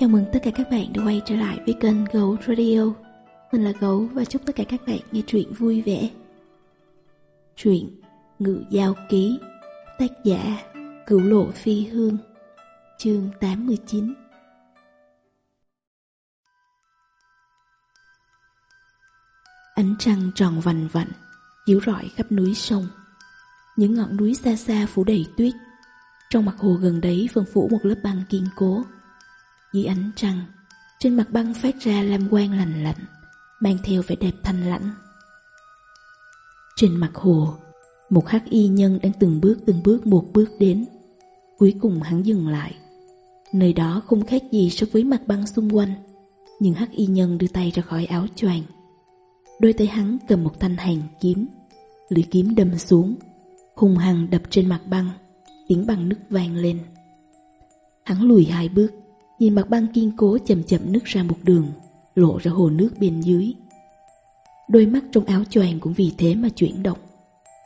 Chào mừng tất cả các bạn đã quay trở lại với kênh Gấu Radio. Mình là Gấu và chúc tất cả các bạn nghe truyện vui vẻ. Truyện Ngự Giao Ký Tác giả Cửu Lộ Phi Hương Chương 89 Ánh trăng tròn vành vạnh, chiếu rọi khắp núi sông. Những ngọn núi xa xa phủ đầy tuyết. Trong mặt hồ gần đấy vẫn phủ một lớp băng kiên cố. Dưới ánh trăng. Trên mặt băng phát ra lam quang lành lạnh, Mang theo vẻ đẹp thanh lãnh. Trên mặt hồ, Một hắc y nhân đang từng bước từng bước, một bước đến. Cuối cùng hắn dừng lại. Nơi đó không khác gì so với mặt băng xung quanh, Nhưng hắc y nhân đưa tay ra khỏi áo choàng. Đôi tay hắn cầm một thanh hàng kiếm, Lưỡi kiếm đâm xuống Hùng hằng đập trên mặt băng, Tiếng băng nước vang lên. Hắn lùi hai bước Nhìn mặt băng kiên cố chậm chậm nứt ra một đường, Lộ ra hồ nước bên dưới. Đôi mắt trong áo choàng cũng vì thế mà chuyển động.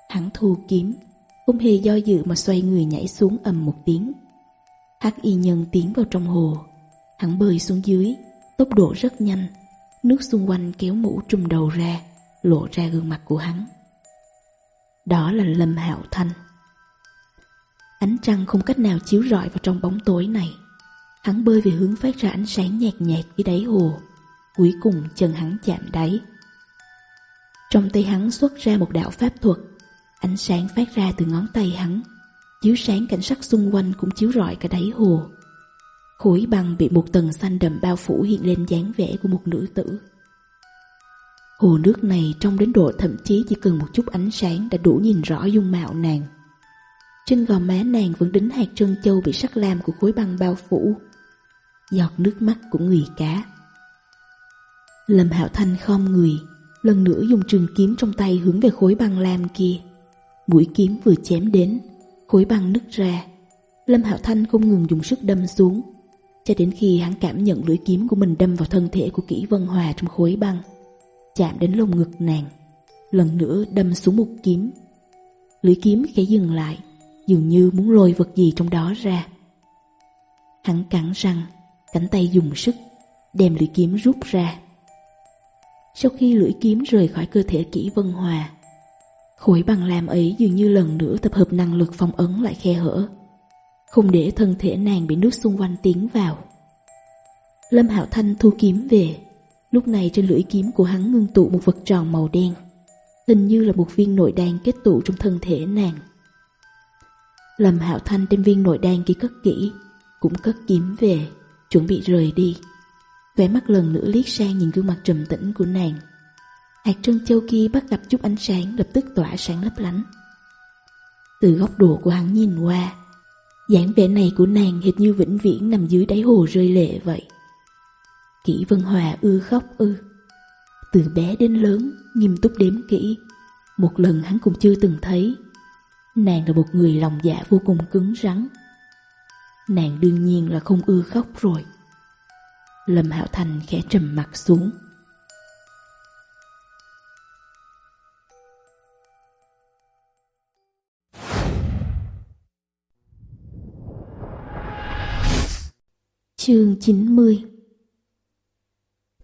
Hắn thu kiếm, Không hề do dự mà xoay người nhảy xuống ầm một tiếng. Hắc y nhân tiến vào trong hồ. Hắn bơi xuống dưới, Tốc độ rất nhanh. Nước xung quanh kéo mũ trùm đầu ra, Lộ ra gương mặt của hắn. Đó là Lâm Hạo Thanh. Ánh trăng không cách nào chiếu rọi vào trong bóng tối này. Hắn bơi về hướng phát ra ánh sáng nhạt nhạt dưới đáy hồ. Cuối cùng chân hắn chạm đáy. Trong tay hắn xuất ra một đạo pháp thuật. Ánh sáng phát ra từ ngón tay hắn. Chiếu sáng cảnh sắc xung quanh cũng chiếu rọi cả đáy hồ. Khối băng bị một tầng xanh đậm bao phủ hiện lên dáng vẻ của một nữ tử. Hồ nước này trong đến độ thậm chí chỉ cần một chút ánh sáng đã đủ nhìn rõ dung mạo nàng. Trên gò má nàng vẫn đính hạt trân châu bị sắc lam của khối băng bao phủ giọt nước mắt của người cá. Lâm Hạo Thanh khom người, lần nữa dùng trường kiếm trong tay hướng về khối băng lam kia. Mũi kiếm vừa chém đến, khối băng nứt ra. Lâm Hạo Thanh không ngừng dùng sức đâm xuống, cho đến khi hắn cảm nhận lưỡi kiếm của mình đâm vào thân thể của Kỷ Vân Hòa trong khối băng, chạm đến lồng ngực nàng, lần nữa đâm xuống một kiếm. Lưỡi kiếm khẽ dừng lại, dường như muốn lôi vật gì trong đó ra. Hắn cắn răng, Cánh tay dùng sức, Đem lưỡi kiếm rút ra. Sau khi lưỡi kiếm rời khỏi cơ thể kỹ vân hòa, Khối bằng làm ấy dường như lần nữa tập hợp năng lực phong ấn lại khe hở, Không để thân thể nàng bị nước xung quanh tiến vào. Lâm Hạo Thanh thu kiếm về, Lúc này trên lưỡi kiếm của hắn ngưng tụ một vật tròn màu đen, Hình như là một viên nội đan kết tụ trong thân thể nàng. Lâm Hạo Thanh trên viên nội đan kia cất kỹ, Cũng cất kiếm về. Chuẩn bị rời đi. Vẻ mắt lần nữa liếc sang nhìn gương mặt trầm tĩnh của nàng. Hạt trân châu kia bắt gặp chút ánh sáng lập tức tỏa sáng lấp lánh. Từ góc độ của hắn nhìn qua, dáng vẻ này của nàng hệt như vĩnh viễn nằm dưới đáy hồ rơi lệ vậy. Kỷ Vân Hòa ư khóc ư. Từ bé đến lớn, Nghiêm túc đếm kỹ. Một lần hắn cũng chưa từng thấy. Nàng là một người lòng dạ vô cùng cứng rắn. Nàng đương nhiên là không ưa khóc rồi. Lâm Hạo Thành khẽ trầm mặt xuống. Chương 90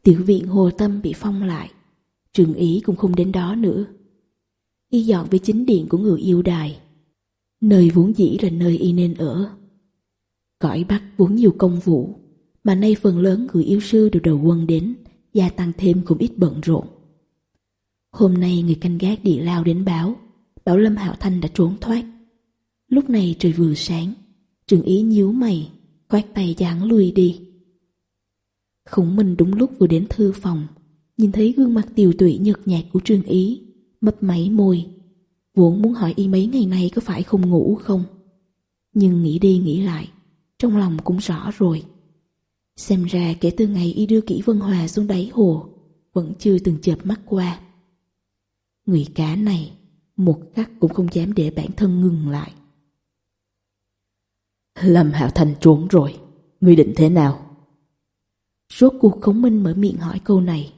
Tiểu viện Hồ Tâm bị phong lại. Trường Ý cũng không đến đó nữa. Y dọn về chính điện của người yêu đài. Nơi vốn dĩ là nơi y nên ở. Cõi Bắc vốn nhiều công vụ, mà nay phần lớn người yêu sư đều đầu quân đến, gia tăng thêm cũng ít bận rộn. Hôm nay người canh gác địa lao đến báo, bảo Lâm Hạo Thanh đã trốn thoát. Lúc này trời vừa sáng, trường ý nhíu mày, khoát tay giảng lui đi. Khổng Minh đúng lúc vừa đến thư phòng, nhìn thấy gương mặt tiều tụy nhợt nhạt của trường Ý, mập máy môi. Vốn muốn hỏi y mấy ngày nay có phải không ngủ không? Nhưng nghĩ đi nghĩ lại, trong lòng cũng rõ rồi. Xem ra kể từ ngày y đưa kỹ Vân Hòa xuống đáy hồ, vẫn chưa từng chợp mắt qua. Người cá này, một khắc cũng không dám để bản thân ngừng lại. Lâm Hạo Thành trốn rồi, người định thế nào? Rốt cuộc khống Minh mở miệng hỏi câu này.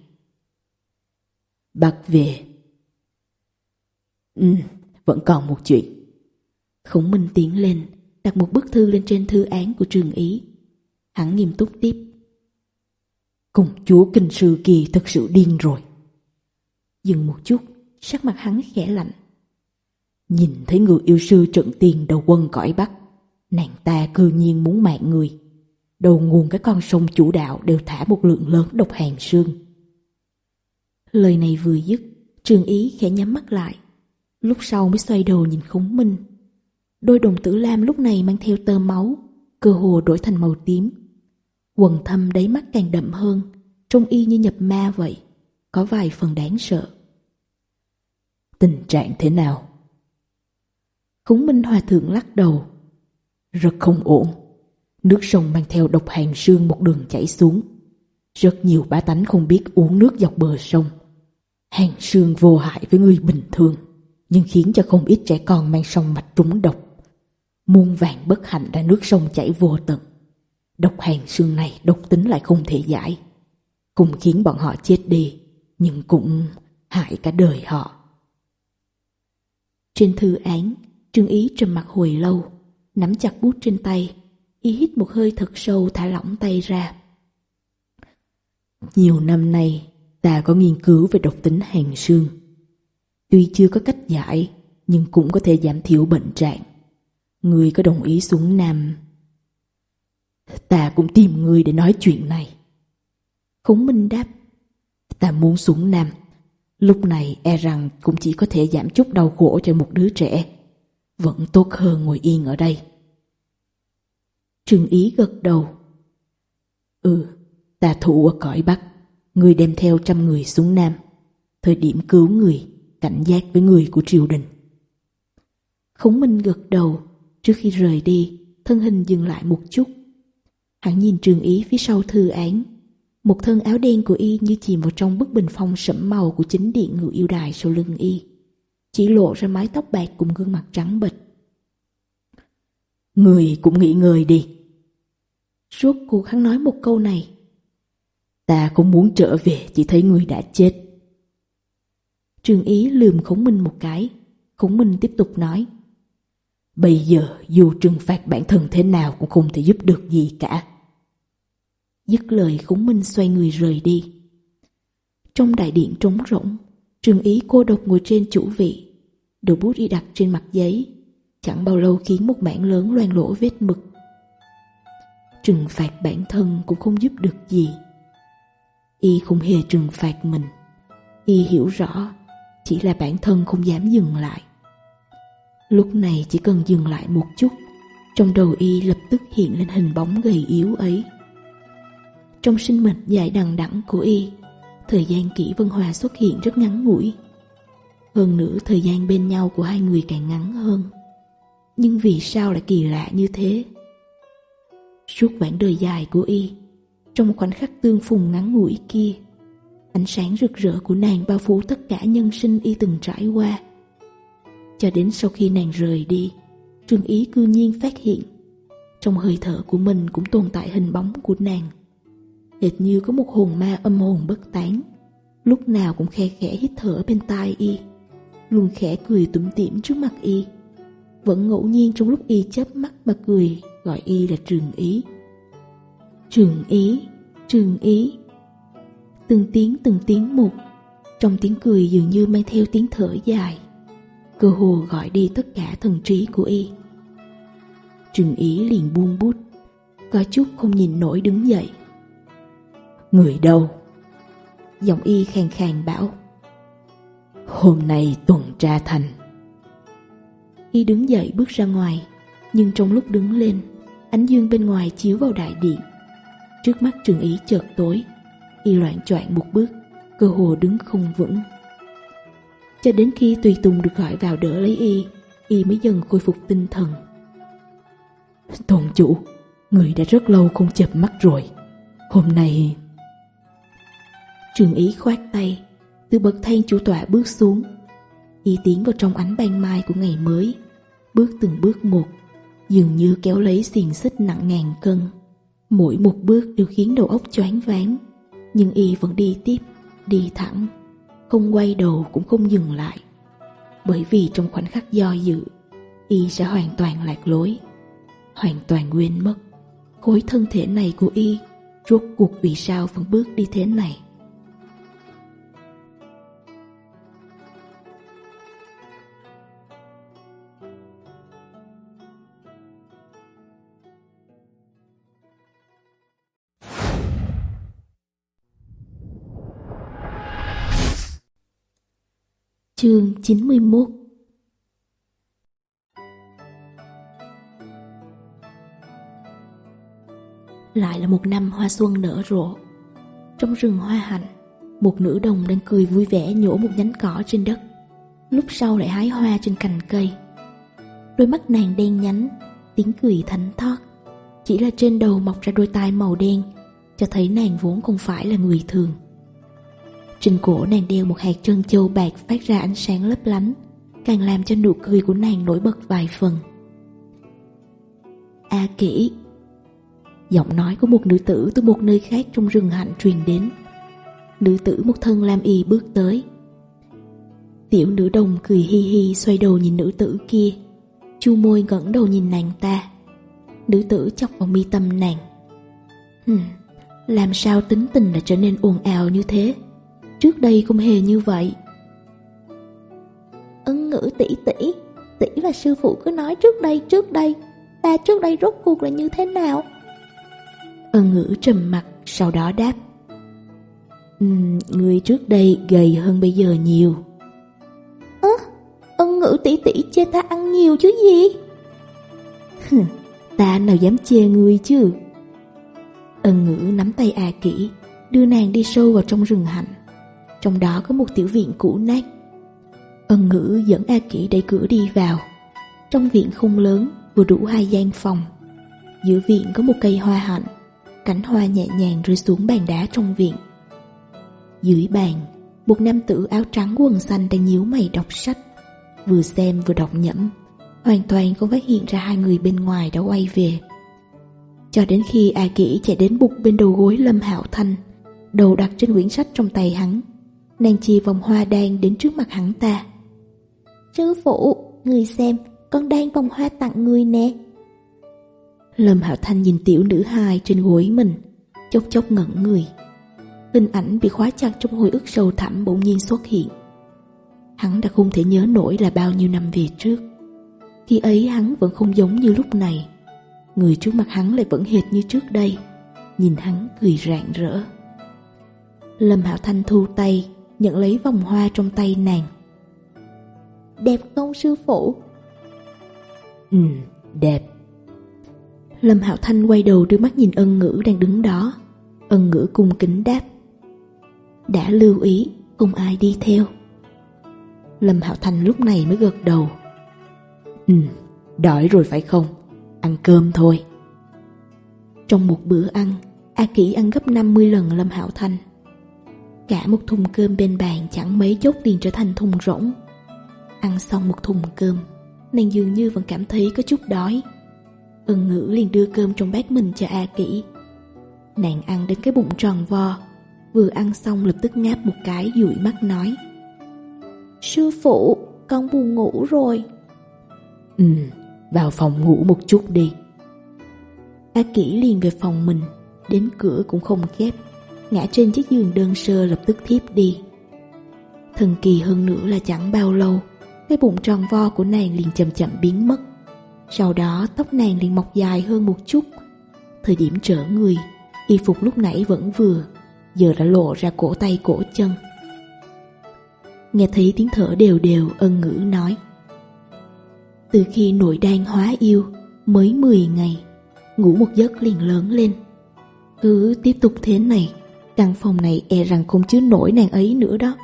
Bạc về. Ừ, vẫn còn một chuyện. khống Minh tiến lên, đặt một bức thư lên trên thư án của trường Ý. Hắn nghiêm túc tiếp. Công chúa kinh sư kia thật sự điên rồi. Dừng một chút, sắc mặt hắn khẽ lạnh. Nhìn thấy người yêu sư trận tiền đầu quân cõi Bắc, nàng ta cư nhiên muốn mạng người. Đầu nguồn cái con sông chủ đạo đều thả một lượng lớn độc hàng sương. Lời này vừa dứt, trường ý khẽ nhắm mắt lại. Lúc sau mới xoay đầu nhìn khống minh Đôi đồng tử lam lúc này mang theo tơ máu, cơ hồ đổi thành màu tím. Quần thâm đáy mắt càng đậm hơn, trông y như nhập ma vậy, có vài phần đáng sợ. Tình trạng thế nào? Khúng Minh Hòa Thượng lắc đầu. Rất không ổn. Nước sông mang theo độc hàng sương một đường chảy xuống. Rất nhiều bá tánh không biết uống nước dọc bờ sông. Hàng sương vô hại với người bình thường, nhưng khiến cho không ít trẻ con mang sông mạch trúng độc muôn vàng bất hạnh đã nước sông chảy vô tận. Độc hàng xương này độc tính lại không thể giải. Cùng khiến bọn họ chết đi, nhưng cũng hại cả đời họ. Trên thư án, Trương Ý trầm mặt hồi lâu, nắm chặt bút trên tay, y hít một hơi thật sâu thả lỏng tay ra. Nhiều năm nay, ta có nghiên cứu về độc tính hàng xương. Tuy chưa có cách giải, nhưng cũng có thể giảm thiểu bệnh trạng. Người có đồng ý xuống Nam. Ta cũng tìm người để nói chuyện này. Khổng Minh đáp Ta muốn xuống Nam. Lúc này e rằng cũng chỉ có thể giảm chút đau khổ cho một đứa trẻ. Vẫn tốt hơn ngồi yên ở đây. Trương Ý gật đầu. Ừ, ta thủ ở cõi Bắc. Người đem theo trăm người xuống Nam. Thời điểm cứu người Cảnh giác với người của triều đình. Khổng Minh gật đầu. Trước khi rời đi, thân hình dừng lại một chút. Hắn nhìn trường ý phía sau thư án. Một thân áo đen của y như chìm vào trong bức bình phong sẫm màu của chính điện ngự yêu đài sau lưng y. Chỉ lộ ra mái tóc bạc cùng gương mặt trắng bệch. Người cũng nghỉ người đi. Suốt cuộc hắn nói một câu này. Ta không muốn trở về chỉ thấy người đã chết. Trường ý lườm khổng minh một cái. Khổng minh tiếp tục nói. Bây giờ dù trừng phạt bản thân thế nào cũng không thể giúp được gì cả. Dứt lời khủng minh xoay người rời đi. Trong đại điện trống rỗng, trường ý cô độc ngồi trên chủ vị, đầu bút đi đặt trên mặt giấy, chẳng bao lâu khiến một mảng lớn loang lỗ vết mực. Trừng phạt bản thân cũng không giúp được gì. Y không hề trừng phạt mình, Y hiểu rõ, chỉ là bản thân không dám dừng lại. Lúc này chỉ cần dừng lại một chút, trong đầu y lập tức hiện lên hình bóng gầy yếu ấy. Trong sinh mệnh dài đằng đẵng của y, thời gian kỹ vân hòa xuất hiện rất ngắn ngủi. Hơn nữa thời gian bên nhau của hai người càng ngắn hơn. Nhưng vì sao lại kỳ lạ như thế? Suốt quãng đời dài của y, trong khoảnh khắc tương phùng ngắn ngủi kia, ánh sáng rực rỡ của nàng bao phủ tất cả nhân sinh y từng trải qua cho đến sau khi nàng rời đi, Trương Ý cư nhiên phát hiện trong hơi thở của mình cũng tồn tại hình bóng của nàng. Hệt như có một hồn ma âm hồn bất tán, lúc nào cũng khe khẽ hít thở bên tai y, luôn khẽ cười tủm tỉm trước mặt y. Vẫn ngẫu nhiên trong lúc y chớp mắt mà cười gọi y là Trường Ý. Trường Ý, Trường Ý. Từng tiếng từng tiếng một, trong tiếng cười dường như mang theo tiếng thở dài cơ hồ gọi đi tất cả thần trí của y. Trừng ý liền buông bút, có chút không nhìn nổi đứng dậy. Người đâu? Giọng y khàn khàn bảo. Hôm nay tuần tra thành. Y đứng dậy bước ra ngoài, nhưng trong lúc đứng lên, ánh dương bên ngoài chiếu vào đại điện. Trước mắt trường ý chợt tối, y loạn choạng một bước, cơ hồ đứng không vững cho đến khi Tùy Tùng được gọi vào đỡ lấy y, y mới dần khôi phục tinh thần. Tôn chủ, người đã rất lâu không chập mắt rồi. Hôm nay... Trường ý khoát tay, từ bậc thang chủ tọa bước xuống. Y tiến vào trong ánh ban mai của ngày mới, bước từng bước một, dường như kéo lấy xiềng xích nặng ngàn cân. Mỗi một bước đều khiến đầu óc choáng váng, nhưng y vẫn đi tiếp, đi thẳng không quay đầu cũng không dừng lại. Bởi vì trong khoảnh khắc do dự, y sẽ hoàn toàn lạc lối, hoàn toàn quên mất. Khối thân thể này của y, rốt cuộc vì sao vẫn bước đi thế này. Chương 91 Lại là một năm hoa xuân nở rộ. Trong rừng hoa hạnh Một nữ đồng đang cười vui vẻ nhổ một nhánh cỏ trên đất. Lúc sau lại hái hoa trên cành cây. Đôi mắt nàng đen nhánh, Tiếng cười thánh thoát Chỉ là trên đầu mọc ra đôi tai màu đen, Cho thấy nàng vốn không phải là người thường. Trên cổ nàng đeo một hạt trân châu bạc phát ra ánh sáng lấp lánh, càng làm cho nụ cười của nàng nổi bật vài phần. A à, kỹ Giọng nói của một nữ tử từ một nơi khác trong rừng hạnh truyền đến. Nữ tử một thân lam y bước tới. Tiểu nữ đồng cười hi hi xoay đầu nhìn nữ tử kia, chu môi ngẩng đầu nhìn nàng ta. Nữ tử chọc vào mi tâm nàng. Hừm, làm sao tính tình đã trở nên ồn ào như thế? Trước đây không hề như vậy. Ân ngữ tỷ tỷ Tỷ và sư phụ cứ nói trước đây trước đây. Ta trước đây rốt cuộc là như thế nào? Ân ngữ trầm mặt Sau đó đáp. Um, Người trước đây gầy hơn bây giờ nhiều. Ơ Ân ngữ tỷ tỷ chê ta ăn nhiều chứ gì? Ta nào dám chê ngươi chứ? Ân ngữ nắm tay A à Kỷ Đưa nàng đi sâu vào trong rừng hạnh trong đó có một tiểu viện cũ nát. Ân ngữ dẫn A Kỷ đẩy cửa đi vào. Trong viện không lớn, vừa đủ hai gian phòng. Giữa viện có một cây hoa hạnh, cánh hoa nhẹ nhàng rơi xuống bàn đá trong viện. Dưới bàn, một nam tử áo trắng quần xanh đang nhíu mày đọc sách, vừa xem vừa đọc nhẩm, hoàn toàn không phát hiện ra hai người bên ngoài đã quay về. Cho đến khi A Kỷ chạy đến bục bên đầu gối Lâm Hạo Thanh, đầu đặt trên quyển sách trong tay hắn, Nàng chỉ vòng hoa đan đến trước mặt hắn ta. Sư phụ, người xem, con đang vòng hoa tặng người nè. Lâm hảo Thanh nhìn tiểu nữ hai trên gối mình Chốc chốc ngẩn người. Hình ảnh bị khóa chặt trong hồi ức sâu thẳm bỗng nhiên xuất hiện. Hắn đã không thể nhớ nổi là bao nhiêu năm về trước. Khi ấy hắn vẫn không giống như lúc này. Người trước mặt hắn lại vẫn hệt như trước đây. Nhìn hắn cười rạng rỡ. Lâm Hạo Thanh thu tay nhận lấy vòng hoa trong tay nàng. Đẹp không sư phụ? Ừ, đẹp. Lâm Hạo Thanh quay đầu đưa mắt nhìn ân ngữ đang đứng đó. Ân ngữ cung kính đáp. Đã lưu ý, không ai đi theo. Lâm Hạo Thanh lúc này mới gật đầu. Ừ, đói rồi phải không? Ăn cơm thôi. Trong một bữa ăn, A Kỷ ăn gấp 50 lần Lâm Hạo Thanh. Cả một thùng cơm bên bàn chẳng mấy chốc liền trở thành thùng rỗng. Ăn xong một thùng cơm Nàng dường như vẫn cảm thấy có chút đói. Ân ngữ liền đưa cơm trong bát mình cho A Kỷ. Nàng ăn đến cái bụng tròn vo Vừa ăn xong lập tức ngáp một cái dụi mắt nói Sư phụ, con buồn ngủ rồi. Ừ, vào phòng ngủ một chút đi. A Kỷ liền về phòng mình Đến cửa cũng không khép ngã trên chiếc giường đơn sơ lập tức thiếp đi. Thần kỳ hơn nữa là chẳng bao lâu, cái bụng tròn vo của nàng liền chậm chậm biến mất. Sau đó tóc nàng liền mọc dài hơn một chút. Thời điểm trở người, y phục lúc nãy vẫn vừa, giờ đã lộ ra cổ tay cổ chân. Nghe thấy tiếng thở đều đều ân ngữ nói. Từ khi nội đang hóa yêu, mới 10 ngày, ngủ một giấc liền lớn lên. Cứ tiếp tục thế này, Căn phòng này e rằng không chứa nổi nàng ấy nữa đó.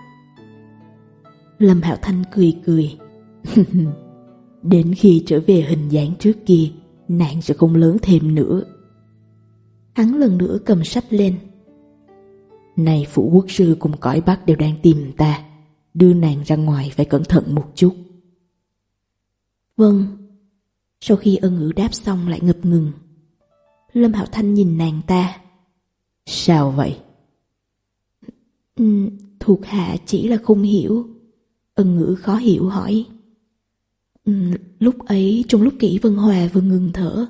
Lâm Hạo Thanh cười, cười. Cười Đến khi trở về hình dáng trước kia Nàng sẽ không lớn thêm nữa. Hắn lần nữa cầm sách lên. Này phụ quốc sư cùng cõi bắc đều đang tìm ta. Đưa nàng ra ngoài phải cẩn thận một chút. Vâng. Sau khi ân ngữ đáp xong lại ngập ngừng. Lâm Hạo Thanh nhìn nàng ta. Sao vậy? Ừ, thuộc hạ chỉ là không hiểu. Ân ngữ khó hiểu hỏi. Ừ, lúc ấy trong lúc kỹ Vân Hòa vừa ngừng thở,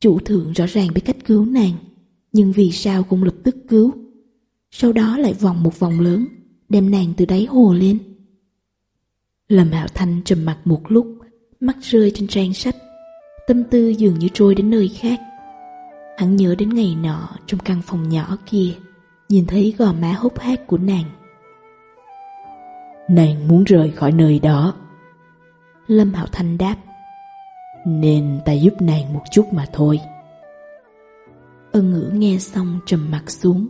chủ thượng rõ ràng biết cách cứu nàng, nhưng vì sao cũng lập tức cứu. Sau đó lại vòng một vòng lớn, đem nàng từ đáy hồ lên. Lâm Hạo Thanh trầm mặt một lúc, mắt rơi trên trang sách, tâm tư dường như trôi đến nơi khác. Hắn nhớ đến ngày nọ trong căn phòng nhỏ kia nhìn thấy gò má hốc hát của nàng. Nàng muốn rời khỏi nơi đó. Lâm Hạo Thanh đáp, nên ta giúp nàng một chút mà thôi. Ân ngữ nghe xong trầm mặt xuống,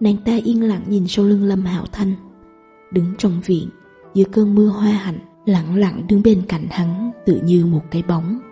nàng ta yên lặng nhìn sau lưng Lâm Hạo Thanh, đứng trong viện, dưới cơn mưa hoa hạnh, lặng lặng đứng bên cạnh hắn tự như một cái bóng.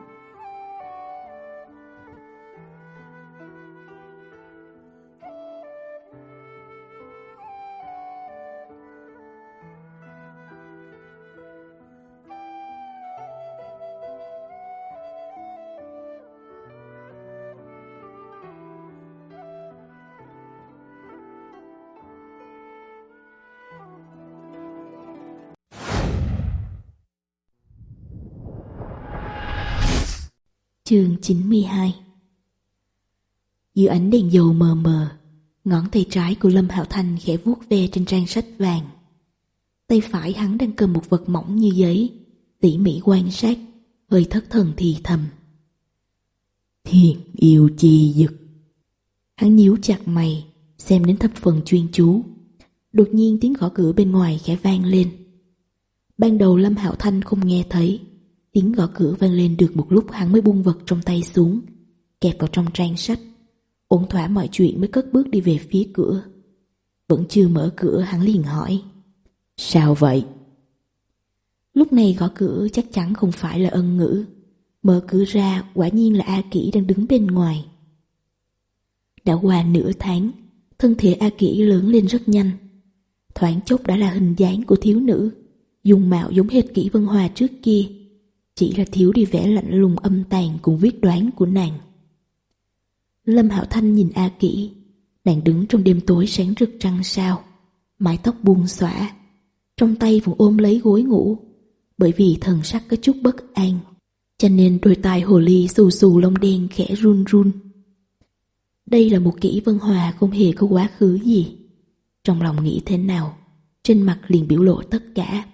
Chương 92 Dưới ánh đèn dầu mờ mờ, ngón tay trái của Lâm Hạo Thanh khẽ vuốt ve trên trang sách vàng. Tay phải hắn đang cầm một vật mỏng như giấy, tỉ mỉ quan sát, hơi thất thần thì thầm. Thiền yêu chi dực. Hắn nhíu chặt mày, xem đến thập phần chuyên chú. Đột nhiên tiếng gõ cửa bên ngoài khẽ vang lên. Ban đầu Lâm Hạo Thanh không nghe thấy, Tiếng gõ cửa vang lên được một lúc hắn mới buông vật trong tay xuống, kẹp vào trong trang sách. Ổn thỏa mọi chuyện mới cất bước đi về phía cửa. Vẫn chưa mở cửa hắn liền hỏi. Sao vậy? Lúc này gõ cửa chắc chắn không phải là ân ngữ. Mở cửa ra quả nhiên là A Kỷ đang đứng bên ngoài. Đã qua nửa tháng, thân thể A Kỷ lớn lên rất nhanh. Thoảng chốc đã là hình dáng của thiếu nữ, dùng mạo giống hết Kỷ Vân Hòa trước kia chỉ là thiếu đi vẻ lạnh lùng âm tàn cùng viết đoán của nàng. Lâm hảo Thanh nhìn A Kỷ, nàng đứng trong đêm tối sáng rực trăng sao, mái tóc buông xõa, trong tay vẫn ôm lấy gối ngủ, bởi vì thần sắc có chút bất an, cho nên đôi tai hồ ly xù xù lông đen khẽ run run. Đây là một kỹ vân hòa không hề có quá khứ gì. Trong lòng nghĩ thế nào, trên mặt liền biểu lộ tất cả.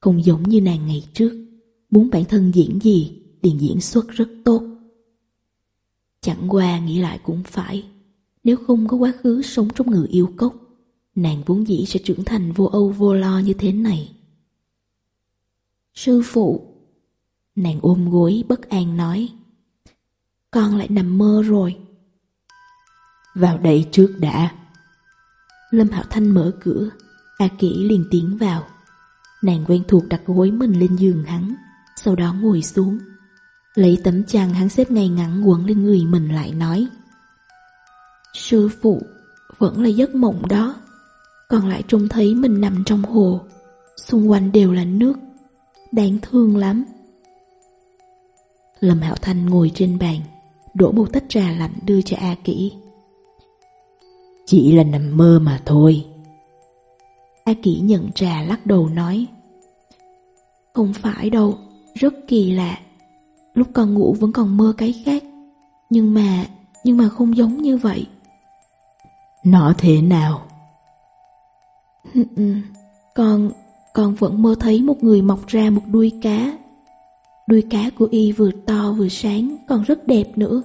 Không giống như nàng ngày trước muốn bản thân diễn gì liền diễn xuất rất tốt. Chẳng qua nghĩ lại cũng phải, nếu không có quá khứ sống trong người yêu cốc, nàng vốn dĩ sẽ trưởng thành vô âu vô lo như thế này. Sư phụ, nàng ôm gối bất an nói, con lại nằm mơ rồi. Vào đây trước đã. Lâm Hạo Thanh mở cửa, A Kỷ liền tiến vào. Nàng quen thuộc đặt gối mình lên giường hắn, sau đó ngồi xuống. Lấy tấm chàng hắn xếp ngay ngắn quấn lên người mình lại nói. Sư phụ, vẫn là giấc mộng đó. Còn lại trông thấy mình nằm trong hồ, xung quanh đều là nước, đáng thương lắm. Lâm Hạo Thanh ngồi trên bàn, đổ một tách trà lạnh đưa cho A Kỷ. Chỉ là nằm mơ mà thôi. A Kỷ nhận trà lắc đầu nói. Không phải đâu, rất kỳ lạ. Lúc còn ngủ vẫn còn mơ cái khác. Nhưng mà Nhưng mà không giống như vậy. Nó thế nào? Ừ, ừ. Con Con vẫn mơ thấy một người mọc ra một đuôi cá. Đuôi cá của y vừa to vừa sáng Còn rất đẹp nữa.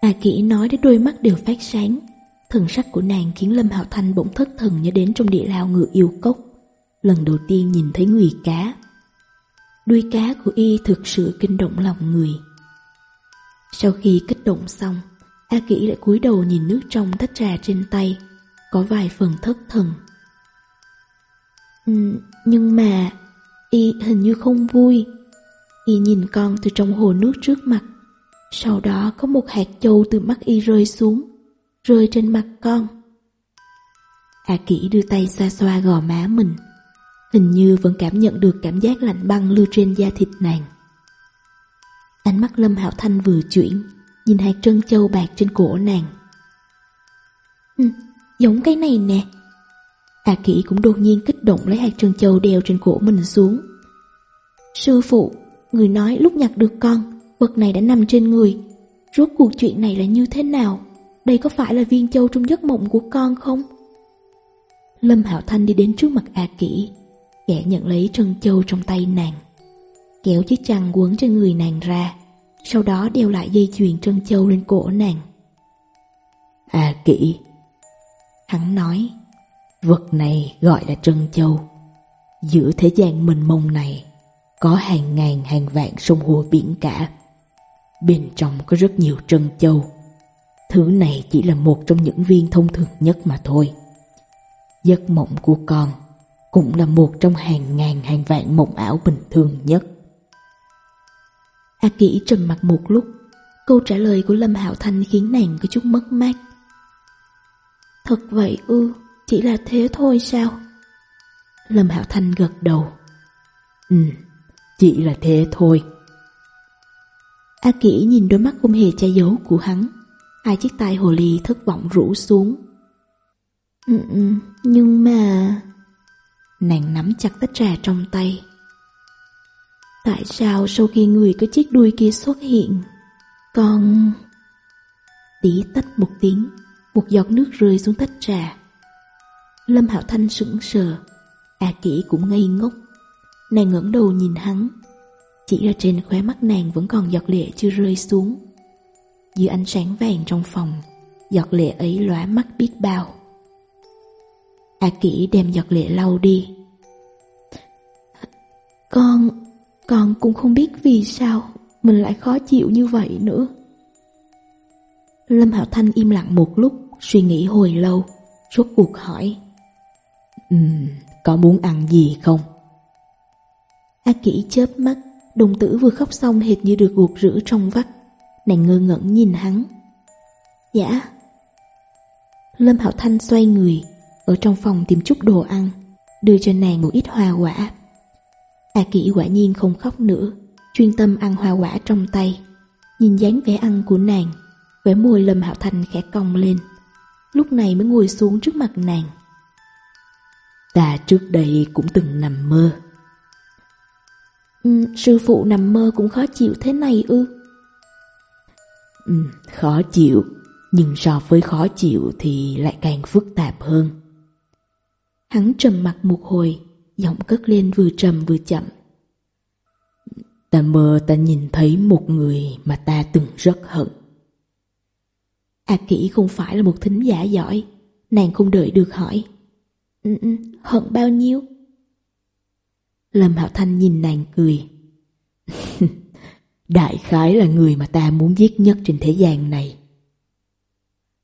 À kỹ nói đến đôi mắt đều phát sáng. Thần sắc của nàng khiến Lâm Hạo Thanh bỗng thất thần nhớ đến trong địa lao ngựa yêu cốc. Lần đầu tiên nhìn thấy người cá. Đuôi cá của y thực sự kinh động lòng người. Sau khi kích động xong, A Kỷ lại cúi đầu nhìn nước trong tách trà trên tay, có vài phần thất thần. Ừ, nhưng mà, y hình như không vui. Y nhìn con từ trong hồ nước trước mặt, sau đó có một hạt châu từ mắt y rơi xuống, rơi trên mặt con. A Kỷ đưa tay xoa xoa gò má mình, Hình như vẫn cảm nhận được cảm giác lạnh băng lưu trên da thịt nàng. Ánh mắt Lâm hảo Thanh vừa chuyển Nhìn hạt trân châu bạc trên cổ nàng. Ừ, Giống cái này nè. A à Kỷ cũng đột nhiên kích động lấy hạt trân châu đeo trên cổ mình xuống. Sư phụ, người nói lúc nhặt được con Vật này đã nằm trên người. Rốt cuộc chuyện này là như thế nào? Đây có phải là viên châu trong giấc mộng của con không? Lâm hảo Thanh đi đến trước mặt A Kỷ. Gã nhận lấy trân châu trong tay nàng. Kéo chiếc chăn quấn trên người nàng ra Sau đó đeo lại dây chuyền trân châu lên cổ nàng. À kỹ. Hắn nói Vật này gọi là trân châu. Giữa thế gian mình mông này Có hàng ngàn hàng vạn sông hồ biển cả. Bên trong có rất nhiều trân châu. Thứ này chỉ là một trong những viên thông thường nhất mà thôi. Giấc mộng của con cũng là một trong hàng ngàn hàng vạn mộng ảo bình thường nhất. A Kỷ trầm mặt một lúc, câu trả lời của Lâm Hạo Thanh khiến nàng có chút mất mát. Thật vậy ư, chỉ là thế thôi sao? Lâm Hạo Thanh gật đầu. Ừ, chỉ là thế thôi. A Kỷ nhìn đôi mắt không hề che giấu của hắn, hai chiếc tay hồ ly thất vọng rũ xuống. Ừ, ừ nhưng mà... Nàng nắm chặt tách trà trong tay. Tại sao sau khi người có chiếc đuôi kia xuất hiện, Con... Tí tách một tiếng, Một giọt nước rơi xuống tách trà Lâm Hạo Thanh sững sờ, A Kỷ cũng ngây ngốc. Nàng ngẩng đầu nhìn hắn, Chỉ ra trên khóe mắt nàng vẫn còn giọt lệ chưa rơi xuống. Giữa ánh sáng vàng trong phòng, Giọt lệ ấy lóa mắt biết bao. A Kỷ đem giọt lệ lau đi. Con, con cũng không biết vì sao mình lại khó chịu như vậy nữa. Lâm Hạo Thanh im lặng một lúc, suy nghĩ hồi lâu, rốt cuộc hỏi. Ừm, có muốn ăn gì không? A Kỷ chớp mắt, đồng tử vừa khóc xong hệt như được gột rửa trong vắt. Nàng ngơ ngẩn nhìn hắn. Dạ. Lâm Hạo Thanh xoay người, ở trong phòng tìm chút đồ ăn, đưa cho nàng một ít hoa quả. A Kỷ quả nhiên không khóc nữa, chuyên tâm ăn hoa quả trong tay. Nhìn dáng vẻ ăn của nàng, vẻ môi Lâm Hạo Thành khẽ cong lên. Lúc này mới ngồi xuống trước mặt nàng. Ta trước đây cũng từng nằm mơ. Ừ, sư phụ nằm mơ cũng khó chịu thế này ư? Ừ, khó chịu, nhưng so với khó chịu thì lại càng phức tạp hơn. Hắn trầm mặt một hồi, giọng cất lên vừa trầm vừa chậm. Ta mơ ta nhìn thấy một người mà ta từng rất hận. A à, Kỷ không phải là một thính giả giỏi, nàng không đợi được hỏi. Ừ, ừ, hận bao nhiêu? Lâm Hạo Thanh nhìn nàng cười. Đại khái là người mà ta muốn giết nhất trên thế gian này.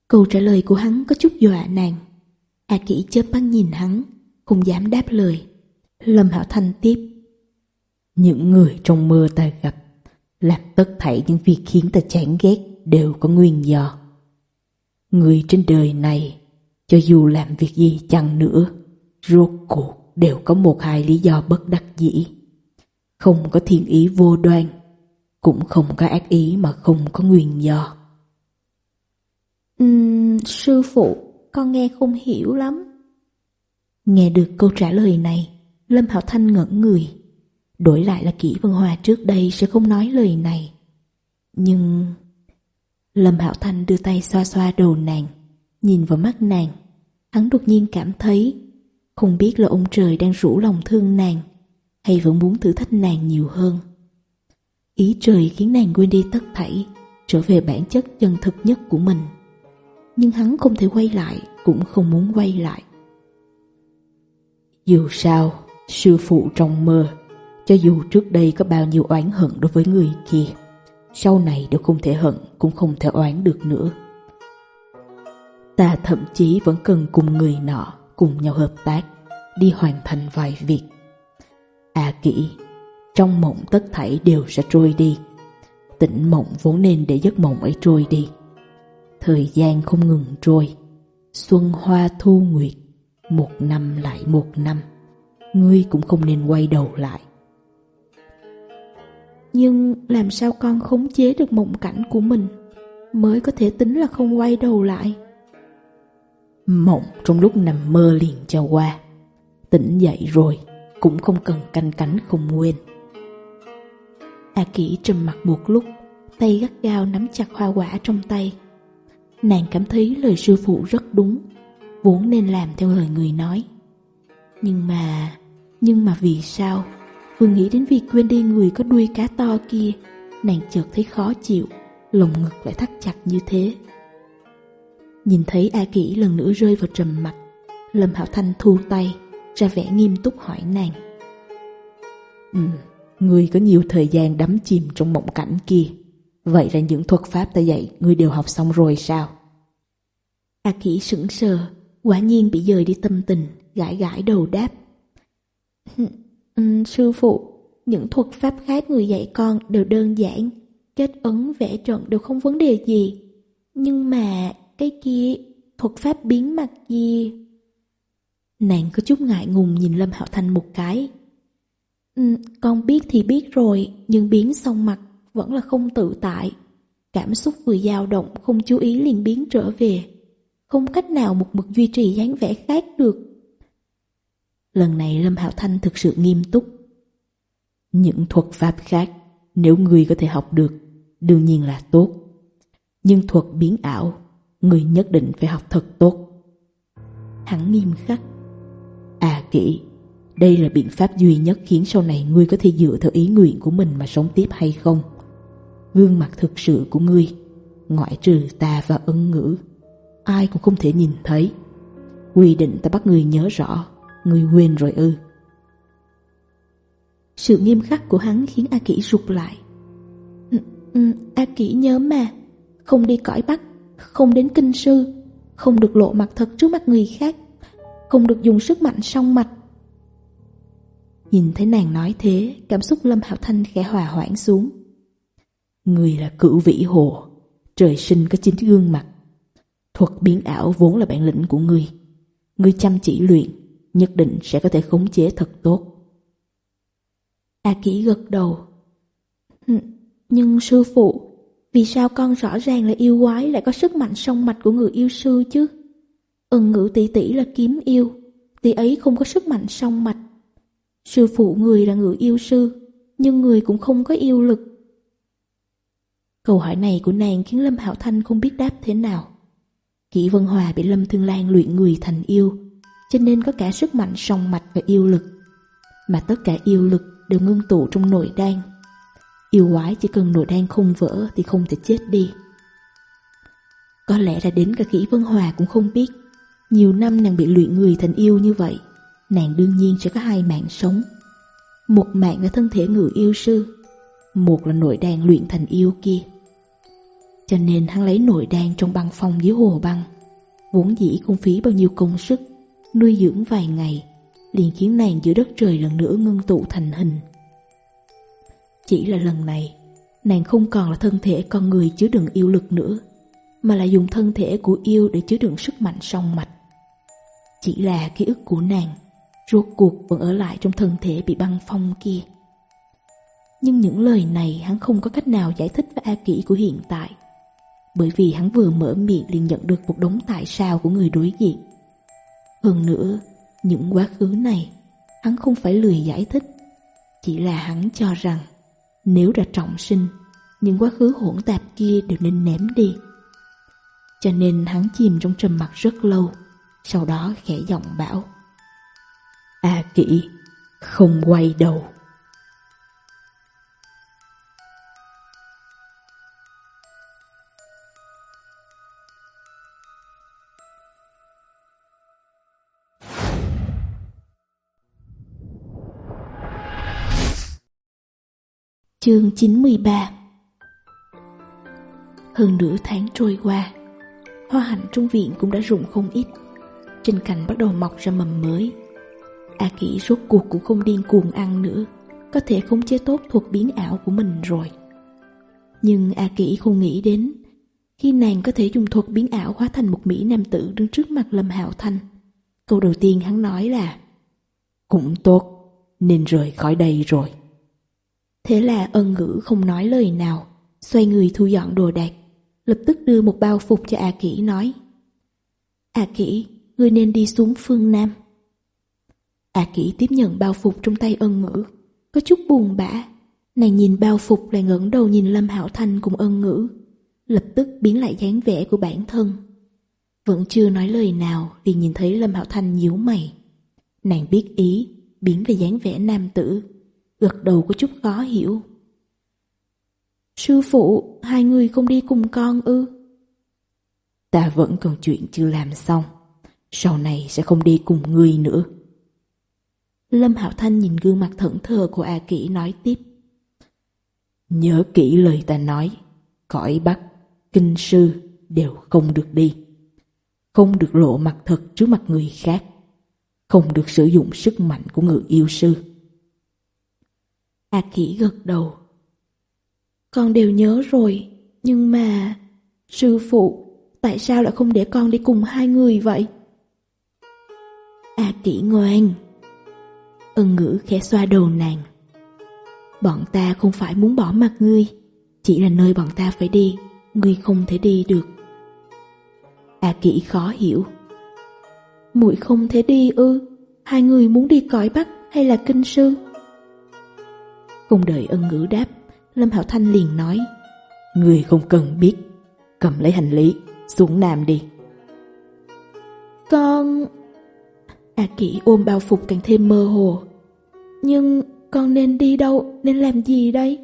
Câu trả lời của hắn có chút dọa nàng. A Kỷ chớp mắt nhìn hắn, không dám đáp lời. Lâm Hảo Thanh tiếp. Những người trong mưa ta gặp, làm tất thảy những việc khiến ta chán ghét đều có nguyên do. Người trên đời này, cho dù làm việc gì chăng nữa, rốt cuộc đều có một hai lý do bất đắc dĩ. Không có thiên ý vô đoan, cũng không có ác ý mà không có nguyên do. Uhm, sư phụ, con nghe không hiểu lắm. Nghe được câu trả lời này, Lâm Hạo Thanh ngẩn người. Đổi lại là Kỷ Vân Hòa trước đây sẽ không nói lời này. Nhưng... Lâm Hạo Thanh đưa tay xoa xoa đầu nàng, nhìn vào mắt nàng. Hắn đột nhiên cảm thấy, không biết là ông trời đang rủ lòng thương nàng, hay vẫn muốn thử thách nàng nhiều hơn. Ý trời khiến nàng quên đi tất thảy, trở về bản chất chân thực nhất của mình nhưng hắn không thể quay lại, cũng không muốn quay lại. Dù sao, sư phụ trong mơ, cho dù trước đây có bao nhiêu oán hận đối với người kia, sau này đều không thể hận, cũng không thể oán được nữa. Ta thậm chí vẫn cần cùng người nọ, cùng nhau hợp tác, đi hoàn thành vài việc. À kỹ, trong mộng tất thảy đều sẽ trôi đi. Tỉnh mộng vốn nên để giấc mộng ấy trôi đi. Thời gian không ngừng trôi. Xuân hoa thu nguyệt Một năm lại một năm. Ngươi cũng không nên quay đầu lại. Nhưng làm sao con khống chế được mộng cảnh của mình? Mới có thể tính là không quay đầu lại. Mộng trong lúc nằm mơ liền cho qua. Tỉnh dậy rồi Cũng không cần canh cánh không quên. A à Kỷ trầm mặt một lúc Tay gắt gao nắm chặt hoa quả trong tay. Nàng cảm thấy lời sư phụ rất đúng Vốn nên làm theo lời người nói. Nhưng mà... Nhưng mà vì sao? Vừa nghĩ đến việc quên đi người có đuôi cá to kia Nàng chợt thấy khó chịu Lồng ngực lại thắt chặt như thế. Nhìn thấy A Kỷ lần nữa rơi vào trầm mặt Lâm Hảo Thanh thu tay Ra vẻ nghiêm túc hỏi nàng. Ừ, người có nhiều thời gian đắm chìm trong mộng cảnh kia. Vậy là những thuật pháp ta dạy Ngươi đều học xong rồi sao? A kỹ sững sờ Quả nhiên bị dời đi tâm tình Gãi gãi đầu đáp. Ừ, sư phụ Những thuật pháp khác người dạy con đều đơn giản Kết ấn vẽ trận đều không vấn đề gì. Nhưng mà Cái kia thuật pháp biến mặt gì? Nàng có chút ngại ngùng nhìn Lâm Hạo Thanh một cái. Ừ, con biết thì biết rồi Nhưng biến xong mặt vẫn là không tự tại. Cảm xúc vừa dao động không chú ý liền biến trở về. Không cách nào một mực duy trì dáng vẻ khác được. Lần này Lâm Hạo Thanh thực sự nghiêm túc. Những thuật pháp khác, nếu người có thể học được, đương nhiên là tốt. Nhưng thuật biến ảo, người nhất định phải học thật tốt. Hắn nghiêm khắc. À kỹ, đây là biện pháp duy nhất khiến sau này ngươi có thể dựa theo ý nguyện của mình mà sống tiếp hay không? gương mặt thực sự của ngươi, ngoại trừ ta và ân ngữ. Ai cũng không thể nhìn thấy. Quy định ta bắt ngươi nhớ rõ, ngươi quên rồi ư. Sự nghiêm khắc của hắn khiến A Kỷ rụt lại. Ừ, ừ, A Kỷ nhớ mà, không đi cõi Bắc, không đến kinh sư, không được lộ mặt thật trước mặt người khác, không được dùng sức mạnh song mạch. Nhìn thấy nàng nói thế, cảm xúc Lâm hảo Thanh khẽ hòa hoãn xuống. Người là cửu vĩ hồ, trời sinh có chính gương mặt. Thuật biến ảo vốn là bản lĩnh của người người chăm chỉ luyện, nhất định sẽ có thể khống chế thật tốt. A à Kỷ gật đầu. Nhưng sư phụ, vì sao con rõ ràng là yêu quái lại có sức mạnh sông mạch của người yêu sư chứ? Ân ngữ tỷ tỷ là kiếm yêu, tỷ ấy không có sức mạnh sông mạch. Sư phụ người là người yêu sư, nhưng người cũng không có yêu lực. Câu hỏi này của nàng khiến Lâm Hạo Thanh không biết đáp thế nào. Kỷ Vân Hòa bị Lâm Thương Lan luyện người thành yêu, cho nên có cả sức mạnh song mạch và yêu lực. Mà tất cả yêu lực đều ngưng tụ trong nội đan. Yêu quái chỉ cần nội đan không vỡ thì không thể chết đi. Có lẽ là đến cả Kỷ Vân Hòa cũng không biết. Nhiều năm nàng bị luyện người thành yêu như vậy, nàng đương nhiên sẽ có hai mạng sống. Một mạng là thân thể người yêu sư, một là nội đan luyện thành yêu kia. Cho nên hắn lấy nội đan trong băng phong dưới hồ băng. Vốn dĩ không phí bao nhiêu công sức, Nuôi dưỡng vài ngày, Liền khiến nàng giữa đất trời lần nữa ngưng tụ thành hình. Chỉ là lần này, Nàng không còn là thân thể con người chứa đựng yêu lực nữa, Mà là dùng thân thể của yêu để chứa đựng sức mạnh song mạch. Chỉ là ký ức của nàng, Rốt cuộc vẫn ở lại trong thân thể bị băng phong kia. Nhưng những lời này hắn không có cách nào giải thích với A Kỷ của hiện tại bởi vì hắn vừa mở miệng liền nhận được một đống tại sao của người đối diện. Hơn nữa, những quá khứ này, hắn không phải lười giải thích, chỉ là hắn cho rằng nếu đã trọng sinh, những quá khứ hỗn tạp kia đều nên ném đi. Cho nên hắn chìm trong trầm mặc rất lâu, sau đó khẽ giọng bảo. A à, kỹ, không quay đầu. Chương 93 Hơn nửa tháng trôi qua Hoa hạnh trong viện cũng đã rụng không ít. Trên cành bắt đầu mọc ra mầm mới. A Kỷ rốt cuộc cũng không điên cuồng ăn nữa Có thể không chế tốt thuật biến ảo của mình rồi. Nhưng A Kỷ không nghĩ đến Khi nàng có thể dùng thuật biến ảo hóa thành một Mỹ Nam tử đứng trước mặt Lâm Hạo Thanh Câu đầu tiên hắn nói là Cũng tốt, nên rời khỏi đây rồi. Thế là ân ngữ không nói lời nào, xoay người thu dọn đồ đạc, lập tức đưa một bao phục cho A à Kỷ nói. A à Kỷ, ngươi nên đi xuống phương Nam. A à Kỷ tiếp nhận bao phục trong tay ân ngữ, có chút buồn bã. Nàng nhìn bao phục lại ngẩng đầu nhìn Lâm Hảo Thanh cùng ân ngữ, lập tức biến lại dáng vẻ của bản thân. Vẫn chưa nói lời nào thì nhìn thấy Lâm Hảo Thanh nhíu mày. Nàng biết ý, biến về dáng vẻ nam tử gật đầu có chút khó hiểu. Sư phụ, hai người không đi cùng con ư? Ta vẫn còn chuyện chưa làm xong, sau này sẽ không đi cùng người nữa. Lâm Hạo Thanh nhìn gương mặt thẫn thờ của A Kỷ nói tiếp. Nhớ kỹ lời ta nói, cõi Bắc, kinh sư đều không được đi. Không được lộ mặt thật trước mặt người khác, không được sử dụng sức mạnh của người yêu sư A Kỷ gật đầu. Con đều nhớ rồi, nhưng mà... Sư phụ, tại sao lại không để con đi cùng hai người vậy? A Kỷ ngoan. Ân ngữ khẽ xoa đầu nàng. Bọn ta không phải muốn bỏ mặt ngươi, chỉ là nơi bọn ta phải đi, ngươi không thể đi được. A Kỷ khó hiểu. Muội không thể đi ư? Hai người muốn đi cõi Bắc hay là kinh sư? Không đợi ân ngữ đáp, Lâm hảo Thanh liền nói Người không cần biết, cầm lấy hành lý, xuống Nam đi. Con... A à, Kỷ ôm bao phục càng thêm mơ hồ. Nhưng con nên đi đâu, nên làm gì đây?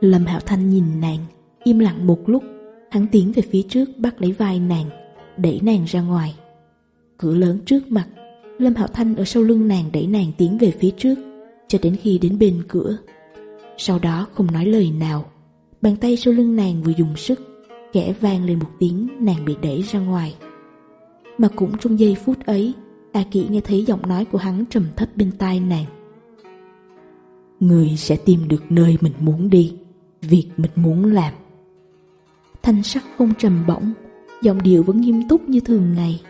Lâm hảo Thanh nhìn nàng, im lặng một lúc, hắn tiến về phía trước bắt lấy vai nàng, đẩy nàng ra ngoài. Cửa lớn trước mặt, Lâm hảo Thanh ở sau lưng nàng đẩy nàng tiến về phía trước cho đến khi đến bên cửa. Sau đó không nói lời nào, bàn tay sau lưng nàng vừa dùng sức, kẽ vang lên một tiếng nàng bị đẩy ra ngoài. Mà cũng trong giây phút ấy, A Kỷ nghe thấy giọng nói của hắn trầm thấp bên tai nàng. Người sẽ tìm được nơi mình muốn đi, việc mình muốn làm. Thanh sắc không trầm bổng, giọng điệu vẫn nghiêm túc như thường ngày.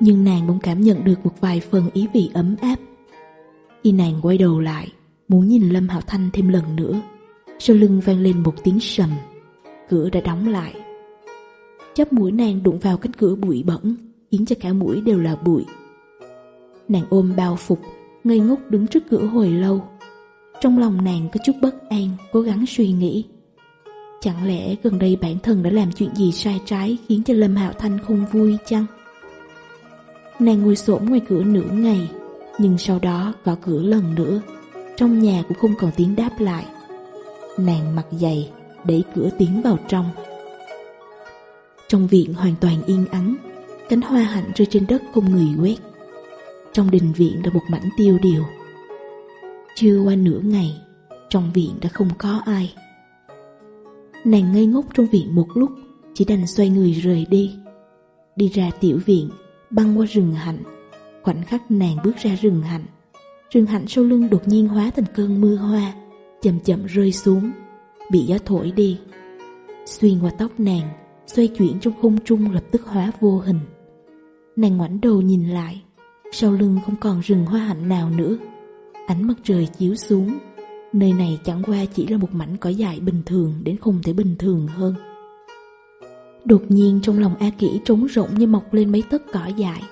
Nhưng nàng bỗng cảm nhận được một vài phần ý vị ấm áp khi nàng quay đầu lại, muốn nhìn Lâm Hạo Thanh thêm lần nữa. Sau lưng vang lên một tiếng sầm, cửa đã đóng lại. Chắp mũi nàng đụng vào cánh cửa bụi bẩn, khiến cho cả mũi đều là bụi. Nàng ôm bao phục, ngây ngốc đứng trước cửa hồi lâu. Trong lòng nàng có chút bất an, cố gắng suy nghĩ. Chẳng lẽ gần đây bản thân đã làm chuyện gì sai trái khiến cho Lâm Hạo Thanh không vui chăng? Nàng ngồi xổm ngoài cửa nửa ngày, nhưng sau đó gõ cửa lần nữa, Trong nhà cũng không còn tiếng đáp lại. Nàng mặc giày, Đẩy cửa tiến vào trong. Trong viện hoàn toàn yên ắng, Cánh hoa hạnh rơi trên đất không người quét. Trong đình viện là một mảnh tiêu điều. Chưa qua nửa ngày, Trong viện đã không có ai. Nàng ngây ngốc trong viện một lúc, Chỉ đành xoay người rời đi. Đi ra tiểu viện, Băng qua rừng hạnh. Khoảnh khắc nàng bước ra rừng hạnh. Rừng hạnh sau lưng đột nhiên hóa thành cơn mưa hoa, Chậm chậm rơi xuống, Bị gió thổi đi. Xuyên qua tóc nàng, Xoay chuyển trong không trung lập tức hóa vô hình. Nàng ngoảnh đầu nhìn lại, Sau lưng không còn rừng hoa hạnh nào nữa. Ánh mặt trời chiếu xuống, Nơi này chẳng qua chỉ là một mảnh cỏ dại bình thường Đến không thể bình thường hơn. Đột nhiên trong lòng A Kỷ trống rỗng như mọc lên mấy tấc cỏ dại.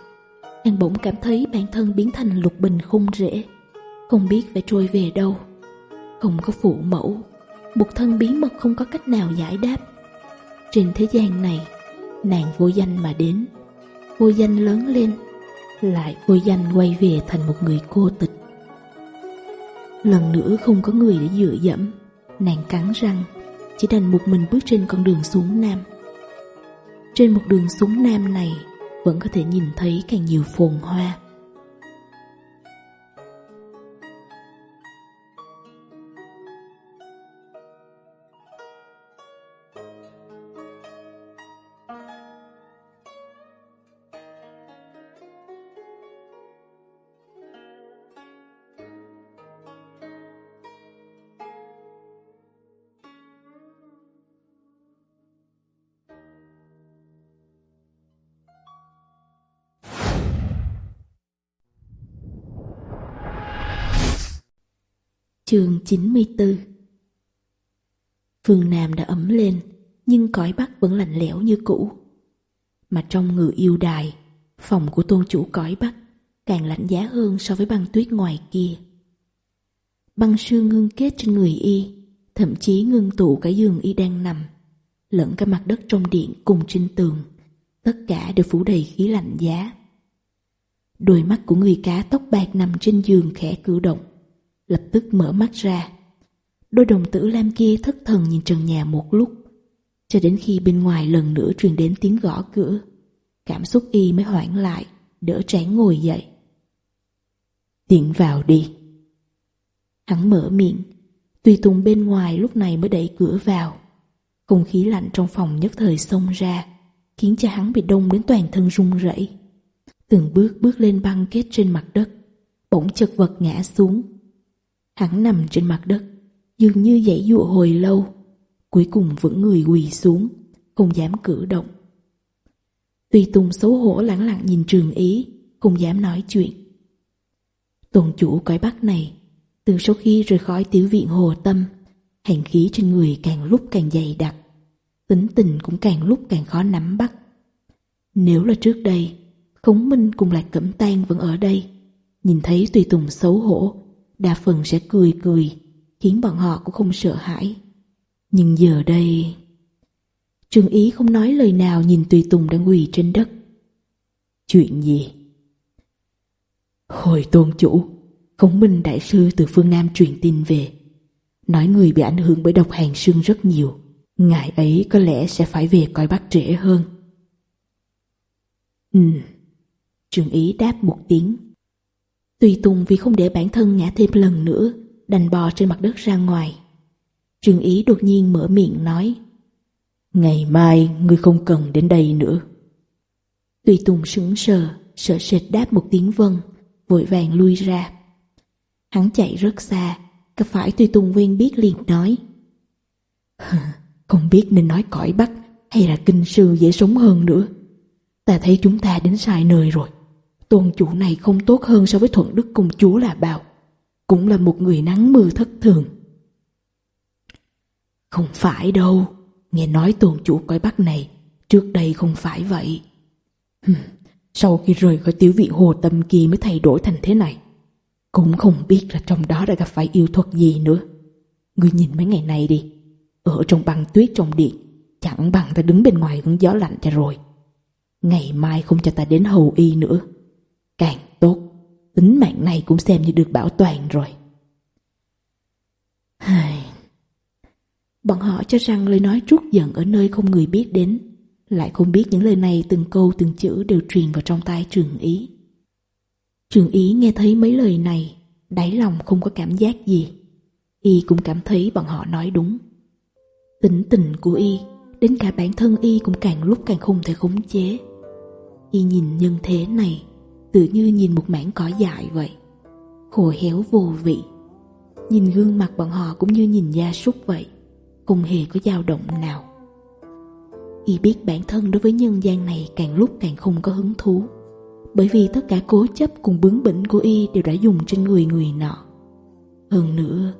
Anh bỗng cảm thấy bản thân biến thành lục bình khung rễ. Không biết phải trôi về đâu. Không có phụ mẫu. Một thân bí mật không có cách nào giải đáp. Trên thế gian này, Nàng vô danh mà đến. Vô danh lớn lên, Lại vô danh quay về thành một người cô tịch. Lần nữa không có người để dựa dẫm, Nàng cắn răng, Chỉ đành một mình bước trên con đường xuống Nam. Trên một đường xuống Nam này vẫn có thể nhìn thấy càng nhiều phồn hoa. chương 94 Phương Nam đã ấm lên, nhưng cõi Bắc vẫn lạnh lẽo như cũ. Mà trong ngự yêu đài, phòng của tôn chủ cõi Bắc càng lạnh giá hơn so với băng tuyết ngoài kia. Băng sương ngưng kết trên người y, thậm chí ngưng tụ cả giường y đang nằm, lẫn cả mặt đất trong điện cùng trên tường, tất cả đều phủ đầy khí lạnh giá. Đôi mắt của người cá tóc bạc nằm trên giường khẽ cử động, lập tức mở mắt ra. Đôi đồng tử lam kia thất thần nhìn trần nhà một lúc, cho đến khi bên ngoài lần nữa truyền đến tiếng gõ cửa. Cảm xúc y mới hoảng lại, đỡ trán ngồi dậy. tiện vào đi. Hắn mở miệng, tùy tùng bên ngoài lúc này mới đẩy cửa vào. Không khí lạnh trong phòng nhất thời xông ra, khiến cho hắn bị đông đến toàn thân run rẩy. Từng bước bước lên băng kết trên mặt đất, bỗng chật vật ngã xuống, Hắn nằm trên mặt đất, dường như dãy dụa hồi lâu, cuối cùng vững người quỳ xuống, không dám cử động. Tùy Tùng xấu hổ lẳng lặng nhìn trường ý, không dám nói chuyện. tuần chủ cõi bắc này, từ sau khi rời khỏi tiểu viện hồ tâm, hành khí trên người càng lúc càng dày đặc, tính tình cũng càng lúc càng khó nắm bắt. Nếu là trước đây, Khống Minh cùng Lạc Cẩm Tan vẫn ở đây, nhìn thấy Tùy Tùng xấu hổ, đa phần sẽ cười cười, khiến bọn họ cũng không sợ hãi. Nhưng giờ đây... Trương Ý không nói lời nào nhìn Tùy Tùng đang quỳ trên đất. Chuyện gì? Hồi tôn chủ, khống Minh Đại Sư từ phương Nam truyền tin về. Nói người bị ảnh hưởng bởi độc hàng sương rất nhiều. Ngài ấy có lẽ sẽ phải về coi bác trễ hơn. Ừ, Trương Ý đáp một tiếng Tùy Tùng vì không để bản thân ngã thêm lần nữa, đành bò trên mặt đất ra ngoài. Trường Ý đột nhiên mở miệng nói Ngày mai ngươi không cần đến đây nữa. Tùy Tùng sững sờ, sợ sệt đáp một tiếng vâng, vội vàng lui ra. Hắn chạy rất xa, gặp phải Tùy Tùng quen biết liền nói Không biết nên nói cõi bắt hay là kinh sư dễ sống hơn nữa. Ta thấy chúng ta đến sai nơi rồi. Tôn chủ này không tốt hơn so với thuận đức công chúa là bao, Cũng là một người nắng mưa thất thường. Không phải đâu, Nghe nói tôn chủ cõi bắc này Trước đây không phải vậy. Sau khi rời khỏi tiểu viện hồ tâm kia mới thay đổi thành thế này, Cũng không biết là trong đó đã gặp phải yêu thuật gì nữa. Ngươi nhìn mấy ngày này đi, Ở trong băng tuyết trong điện, Chẳng bằng ta đứng bên ngoài hứng gió lạnh cho rồi. Ngày mai không cho ta đến hầu y nữa. Càng tốt, tính mạng này cũng xem như được bảo toàn rồi. Bọn họ cho rằng lời nói trút giận ở nơi không người biết đến, lại không biết những lời này từng câu từng chữ đều truyền vào trong tai trường ý. Trường ý nghe thấy mấy lời này, đáy lòng không có cảm giác gì. Y cũng cảm thấy bọn họ nói đúng. Tính tình của Y, đến cả bản thân Y cũng càng lúc càng không thể khống chế. Y nhìn nhân thế này, Tự như nhìn một mảng cỏ dại vậy. Khô héo vô vị. Nhìn gương mặt bọn họ cũng như nhìn da súc vậy Không hề có dao động nào. Y biết bản thân đối với nhân gian này càng lúc càng không có hứng thú Bởi vì tất cả cố chấp cùng bướng bỉnh của Y đều đã dùng trên người người nọ. Hơn nữa,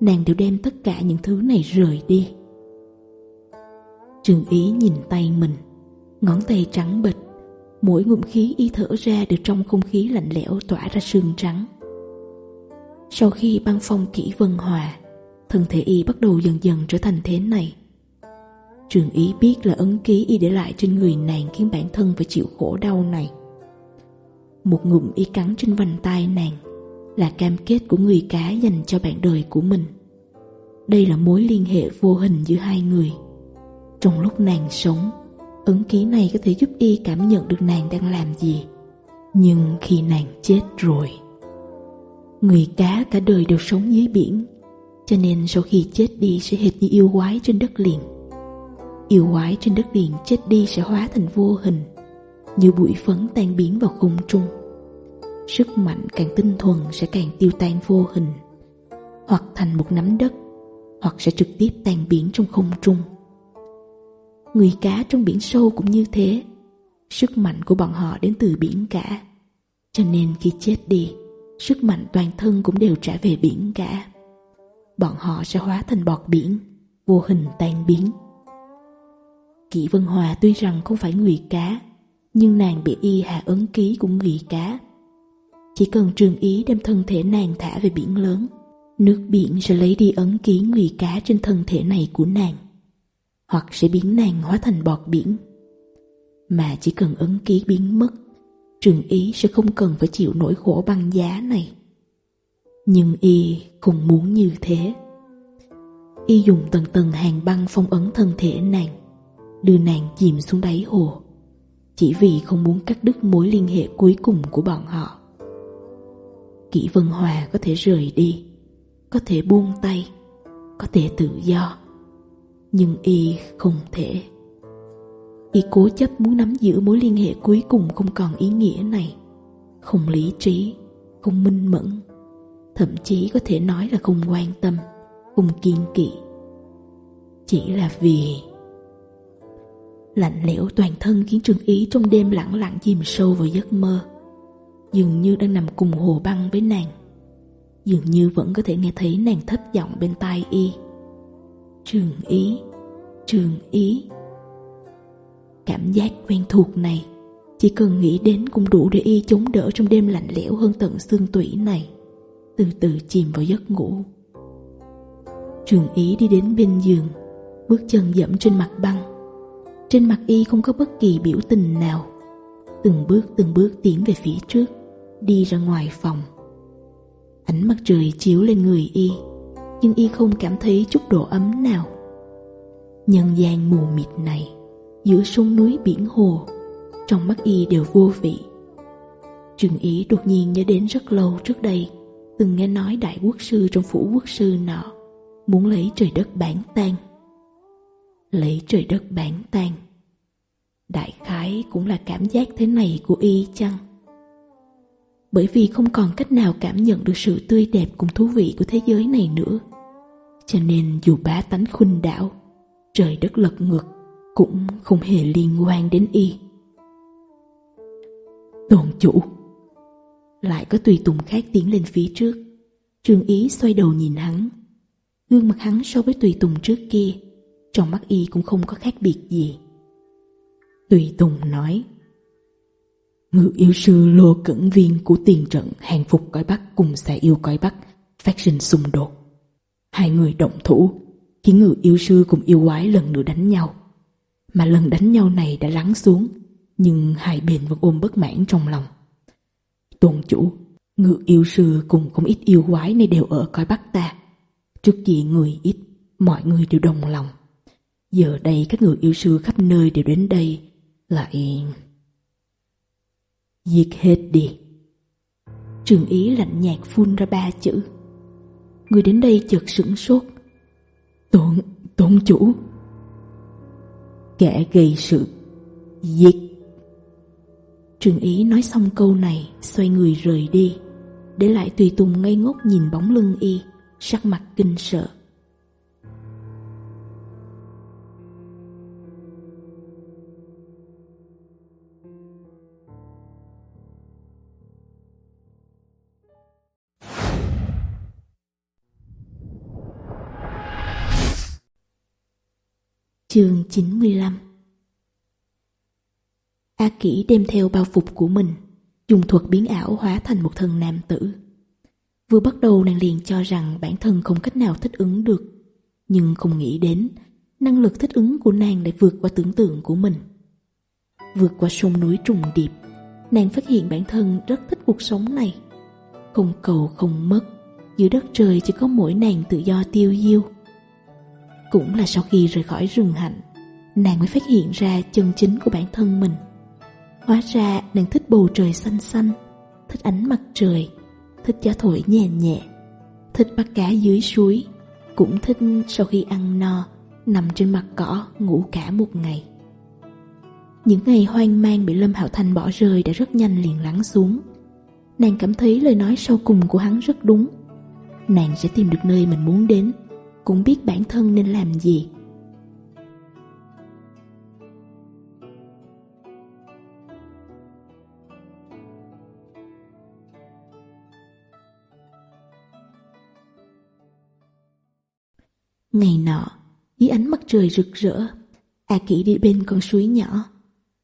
nàng đều đem tất cả những thứ này rời đi. Trường Ý nhìn tay mình Ngón tay trắng bệch. Mỗi ngụm khí y thở ra được trong không khí lạnh lẽo tỏa ra sương trắng. Sau khi băng phong kỹ vân hòa, thân thể y bắt đầu dần dần trở thành thế này. Trường ý biết là ấn ký y để lại trên người nàng khiến bản thân phải chịu khổ đau này. Một ngụm y cắn trên vành tay nàng là cam kết của người cá dành cho bạn đời của mình. Đây là mối liên hệ vô hình giữa hai người. Trong lúc nàng sống, Ứng ký này có thể giúp y cảm nhận được nàng đang làm gì. Nhưng khi nàng chết rồi, Người cá cả đời đều sống dưới biển, Cho nên sau khi chết đi sẽ hệt như yêu quái trên đất liền. Yêu quái trên đất liền chết đi sẽ hóa thành vô hình, Như bụi phấn tan biến vào không trung. Sức mạnh càng tinh thuần sẽ càng tiêu tan vô hình, Hoặc thành một nắm đất, Hoặc sẽ trực tiếp tan biến trong không trung người cá trong biển sâu cũng như thế. Sức mạnh của bọn họ đến từ biển cả. Cho nên khi chết đi, sức mạnh toàn thân cũng đều trả về biển cả. Bọn họ sẽ hóa thành bọt biển, vô hình tan biến. Kỷ Vân Hòa tuy rằng không phải người cá, nhưng nàng bị y hạ ấn ký của người cá. Chỉ cần trường ý đem thân thể nàng thả về biển lớn, nước biển sẽ lấy đi ấn ký người cá trên thân thể này của nàng hoặc sẽ biến nàng hóa thành bọt biển. Mà chỉ cần ấn ký biến mất, trường ý sẽ không cần phải chịu nỗi khổ băng giá này. Nhưng y cũng muốn như thế. Y dùng tầng tầng hàng băng phong ấn thân thể nàng, đưa nàng chìm xuống đáy hồ, chỉ vì không muốn cắt đứt mối liên hệ cuối cùng của bọn họ. Kỷ Vân Hòa có thể rời đi, có thể buông tay, có thể tự do nhưng y không thể. Y cố chấp muốn nắm giữ mối liên hệ cuối cùng không còn ý nghĩa này. Không lý trí, không minh mẫn, thậm chí có thể nói là không quan tâm, không kiên kỵ. Chỉ là vì lạnh lẽo toàn thân khiến trường ý trong đêm lặng lặng chìm sâu vào giấc mơ. Dường như đang nằm cùng hồ băng với nàng. Dường như vẫn có thể nghe thấy nàng thấp giọng bên tai y trường ý trường ý. Cảm giác quen thuộc này, chỉ cần nghĩ đến cũng đủ để y chống đỡ trong đêm lạnh lẽo hơn tận xương tủy này. Từ từ chìm vào giấc ngủ. Trường ý đi đến bên giường, bước chân dẫm trên mặt băng. Trên mặt y không có bất kỳ biểu tình nào. Từng bước từng bước tiến về phía trước, đi ra ngoài phòng. Ánh mặt trời chiếu lên người y nhưng y không cảm thấy chút độ ấm nào. Nhân gian mù mịt này, giữa sông núi biển hồ, trong mắt y đều vô vị. Trường ý đột nhiên nhớ đến rất lâu trước đây, từng nghe nói đại quốc sư trong phủ quốc sư nọ, muốn lấy trời đất bản tan. Lấy trời đất bản tan. Đại khái cũng là cảm giác thế này của y chăng? bởi vì không còn cách nào cảm nhận được sự tươi đẹp cùng thú vị của thế giới này nữa. Cho nên dù bá tánh khuynh đảo, trời đất lật ngược cũng không hề liên quan đến y. Tôn chủ Lại có tùy tùng khác tiến lên phía trước. Trương Ý xoay đầu nhìn hắn. Gương mặt hắn so với tùy tùng trước kia, trong mắt y cũng không có khác biệt gì. Tùy tùng nói Ngự yêu sư Lô Cẩn Viên của tiền trận hàng phục cõi Bắc cùng xà yêu cõi Bắc phát sinh xung đột. Hai người động thủ, khiến ngự yêu sư cùng yêu quái lần nữa đánh nhau. Mà lần đánh nhau này đã lắng xuống, nhưng hai bên vẫn ôm bất mãn trong lòng. Tôn chủ, ngự yêu sư cùng không ít yêu quái này đều ở cõi Bắc ta. Trước kia người ít, mọi người đều đồng lòng. Giờ đây các ngự yêu sư khắp nơi đều đến đây, lại... Giết hết đi. Trường Ý lạnh nhạt phun ra ba chữ. Người đến đây chợt sửng sốt. Tôn, tôn chủ. Kẻ gây sự. Giết. Trường Ý nói xong câu này, xoay người rời đi. Để lại tùy tùng ngây ngốc nhìn bóng lưng y, sắc mặt kinh sợ. Chương 95 A Kỷ đem theo bao phục của mình, dùng thuật biến ảo hóa thành một thần nam tử. Vừa bắt đầu nàng liền cho rằng bản thân không cách nào thích ứng được, nhưng không nghĩ đến năng lực thích ứng của nàng lại vượt qua tưởng tượng của mình. Vượt qua sông núi trùng điệp, nàng phát hiện bản thân rất thích cuộc sống này. Không cầu không mất, giữa đất trời chỉ có mỗi nàng tự do tiêu diêu cũng là sau khi rời khỏi rừng hạnh, Nàng mới phát hiện ra chân chính của bản thân mình. Hóa ra nàng thích bầu trời xanh xanh, Thích ánh mặt trời, Thích gió thổi nhẹ nhẹ, Thích bắt cá dưới suối, Cũng thích sau khi ăn no, Nằm trên mặt cỏ ngủ cả một ngày. Những ngày hoang mang bị Lâm hảo Thanh bỏ rơi Đã rất nhanh liền lắng xuống. Nàng cảm thấy lời nói sau cùng của hắn rất đúng. Nàng sẽ tìm được nơi mình muốn đến cũng biết bản thân nên làm gì Ngày nọ, dưới ánh mặt trời rực rỡ, A Kỷ đi bên con suối nhỏ.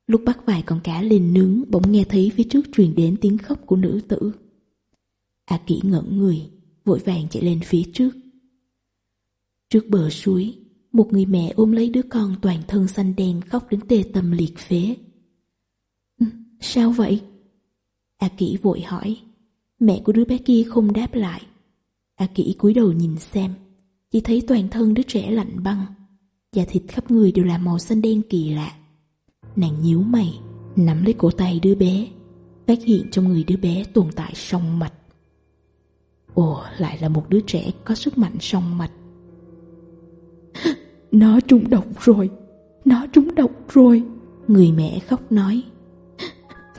Lúc bắt vài con cá lên nướng bỗng nghe thấy phía trước truyền đến tiếng khóc của nữ tử. A Kỷ ngẩn người, vội vàng chạy lên phía trước. Trước bờ suối, một người mẹ ôm lấy đứa con toàn thân xanh đen khóc đến tê tâm liệt phế. Ừ, sao vậy? A Kỷ vội hỏi. Mẹ của đứa bé kia không đáp lại. A Kỷ cúi đầu nhìn xem, chỉ thấy toàn thân đứa trẻ lạnh băng. và thịt khắp người đều là màu xanh đen kỳ lạ. Nàng nhíu mày, nắm lấy cổ tay đứa bé, phát hiện trong người đứa bé tồn tại song mạch. Ồ, lại là một đứa trẻ có sức mạnh song mạch. Nó trúng độc rồi, nó trúng độc rồi, người mẹ khóc nói.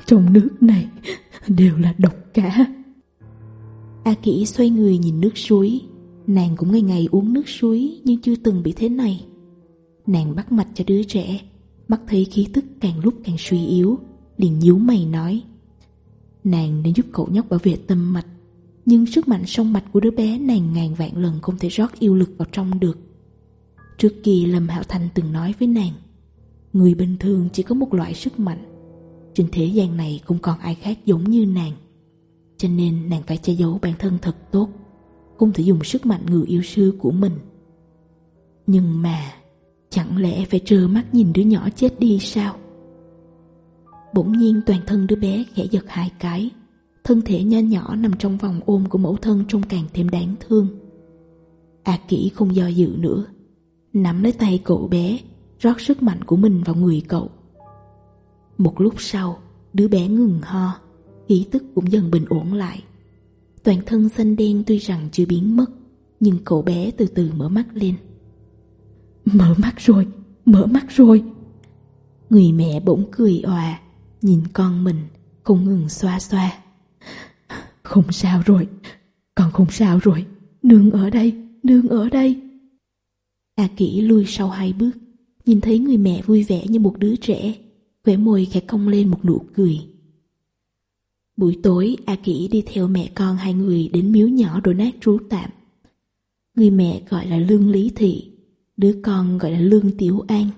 Trong nước này đều là độc cả. A Kỷ xoay người nhìn nước suối, nàng cũng ngày ngày uống nước suối nhưng chưa từng bị thế này. Nàng bắt mạch cho đứa trẻ, mắt thấy khí tức càng lúc càng suy yếu, liền nhíu mày nói. Nàng nên giúp cậu nhóc bảo vệ tâm mạch, nhưng sức mạnh sông mạch của đứa bé nàng ngàn vạn lần không thể rót yêu lực vào trong được. Trước kia Lâm Hạo Thành từng nói với nàng Người bình thường chỉ có một loại sức mạnh. Trên thế gian này cũng còn ai khác giống như nàng. Cho nên nàng phải che giấu bản thân thật tốt Không thể dùng sức mạnh người yêu sư của mình. Nhưng mà Chẳng lẽ phải trơ mắt nhìn đứa nhỏ chết đi sao? Bỗng nhiên toàn thân đứa bé khẽ giật hai cái Thân thể nho nhỏ nằm trong vòng ôm của mẫu thân trông càng thêm đáng thương. A à, Kỷ không do dự nữa nắm lấy tay cậu bé, rót sức mạnh của mình vào người cậu. Một lúc sau, đứa bé ngừng ho, khí tức cũng dần bình ổn lại. Toàn thân xanh đen tuy rằng chưa biến mất, nhưng cậu bé từ từ mở mắt lên. Mở mắt rồi, mở mắt rồi. Người mẹ bỗng cười òa, nhìn con mình, không ngừng xoa xoa. Không sao rồi, con không sao rồi, nương ở đây, nương ở đây. A Kỷ lui sau hai bước, nhìn thấy người mẹ vui vẻ như một đứa trẻ, khỏe môi khẽ cong lên một nụ cười. Buổi tối, A Kỷ đi theo mẹ con hai người đến miếu nhỏ đổ nát trú tạm. Người mẹ gọi là Lương Lý Thị, đứa con gọi là Lương Tiểu An.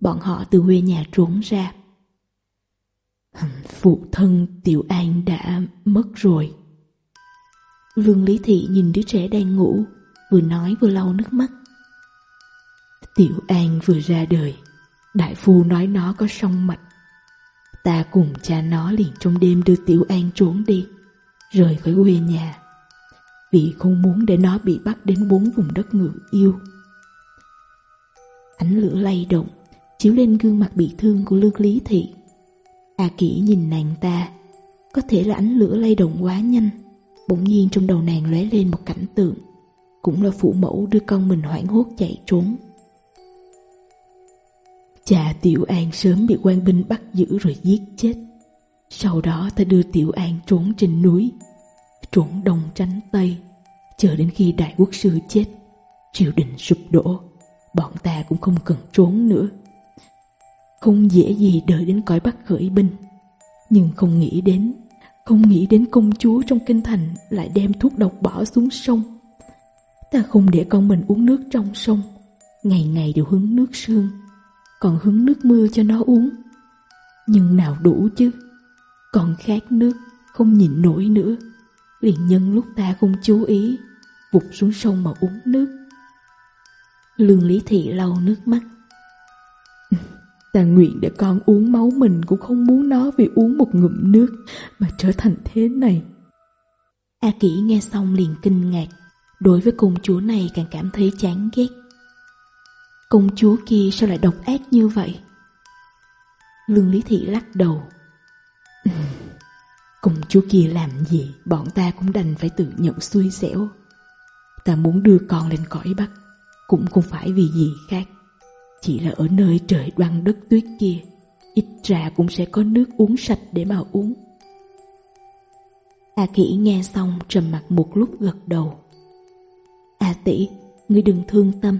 Bọn họ từ quê nhà trốn ra. Phụ thân Tiểu An đã mất rồi. Lương Lý Thị nhìn đứa trẻ đang ngủ, vừa nói vừa lau nước mắt. Tiểu An vừa ra đời, đại phu nói nó có song mạch. Ta cùng cha nó liền trong đêm đưa Tiểu An trốn đi, rời khỏi quê nhà. Vì không muốn để nó bị bắt đến bốn vùng đất ngự yêu. Ánh lửa lay động, chiếu lên gương mặt bị thương của Lương Lý Thị. A à Kỷ nhìn nàng ta, có thể là ánh lửa lay động quá nhanh. Bỗng nhiên trong đầu nàng lóe lên một cảnh tượng, cũng là phụ mẫu đưa con mình hoảng hốt chạy trốn. Cha Tiểu An sớm bị quan binh bắt giữ rồi giết chết. Sau đó ta đưa Tiểu An trốn trên núi, trốn đông tránh Tây, chờ đến khi đại quốc sư chết, triều đình sụp đổ, bọn ta cũng không cần trốn nữa. Không dễ gì đợi đến cõi bắt khởi binh, nhưng không nghĩ đến, không nghĩ đến công chúa trong kinh thành lại đem thuốc độc bỏ xuống sông. Ta không để con mình uống nước trong sông, ngày ngày đều hứng nước sương còn hứng nước mưa cho nó uống. Nhưng nào đủ chứ, còn khát nước, không nhịn nổi nữa. Liền nhân lúc ta không chú ý, vụt xuống sông mà uống nước. Lương Lý Thị lau nước mắt. Ta nguyện để con uống máu mình cũng không muốn nó vì uống một ngụm nước mà trở thành thế này. A Kỷ nghe xong liền kinh ngạc, đối với công chúa này càng cảm thấy chán ghét. Công chúa kia sao lại độc ác như vậy? Lương Lý Thị lắc đầu. Công chúa kia làm gì bọn ta cũng đành phải tự nhận xui xẻo. Ta muốn đưa con lên cõi Bắc cũng không phải vì gì khác. Chỉ là ở nơi trời đoan đất tuyết kia, ít ra cũng sẽ có nước uống sạch để mà uống. A à Kỷ nghe xong trầm mặt một lúc gật đầu. A tỷ, ngươi đừng thương tâm,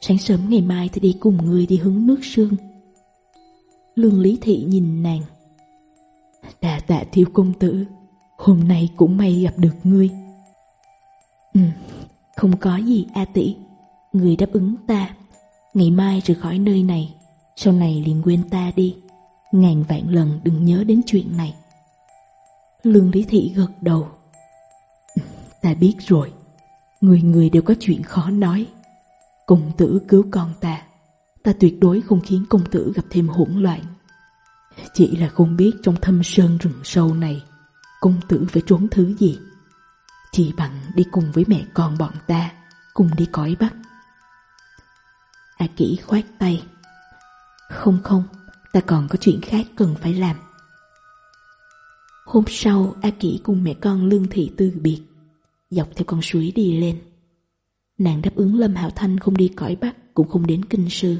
Sáng sớm ngày mai thì đi cùng người đi hứng nước sương. Lương Lý Thị nhìn nàng. Đà tạ thiếu công tử Hôm nay cũng may gặp được ngươi. Ừ, không có gì A Tỷ Người đáp ứng ta. Ngày mai rời khỏi nơi này Sau này liền quên ta đi. Ngàn vạn lần đừng nhớ đến chuyện này. Lương Lý Thị gật đầu. Ừ, ta biết rồi Người người đều có chuyện khó nói. Công tử cứu con ta. Ta tuyệt đối không khiến công tử gặp thêm hỗn loạn. Chỉ là không biết trong thâm sơn rừng sâu này, Công tử phải trốn thứ gì. Chỉ bằng đi cùng với mẹ con bọn ta, Cùng đi cõi bắc. A kỹ khoát tay. Không không, Ta còn có chuyện khác cần phải làm. Hôm sau A kỹ cùng mẹ con Lương Thị từ biệt, Dọc theo con suối đi lên. Nàng đáp ứng Lâm Hạo Thanh không đi cõi Bắc cũng không đến kinh sư,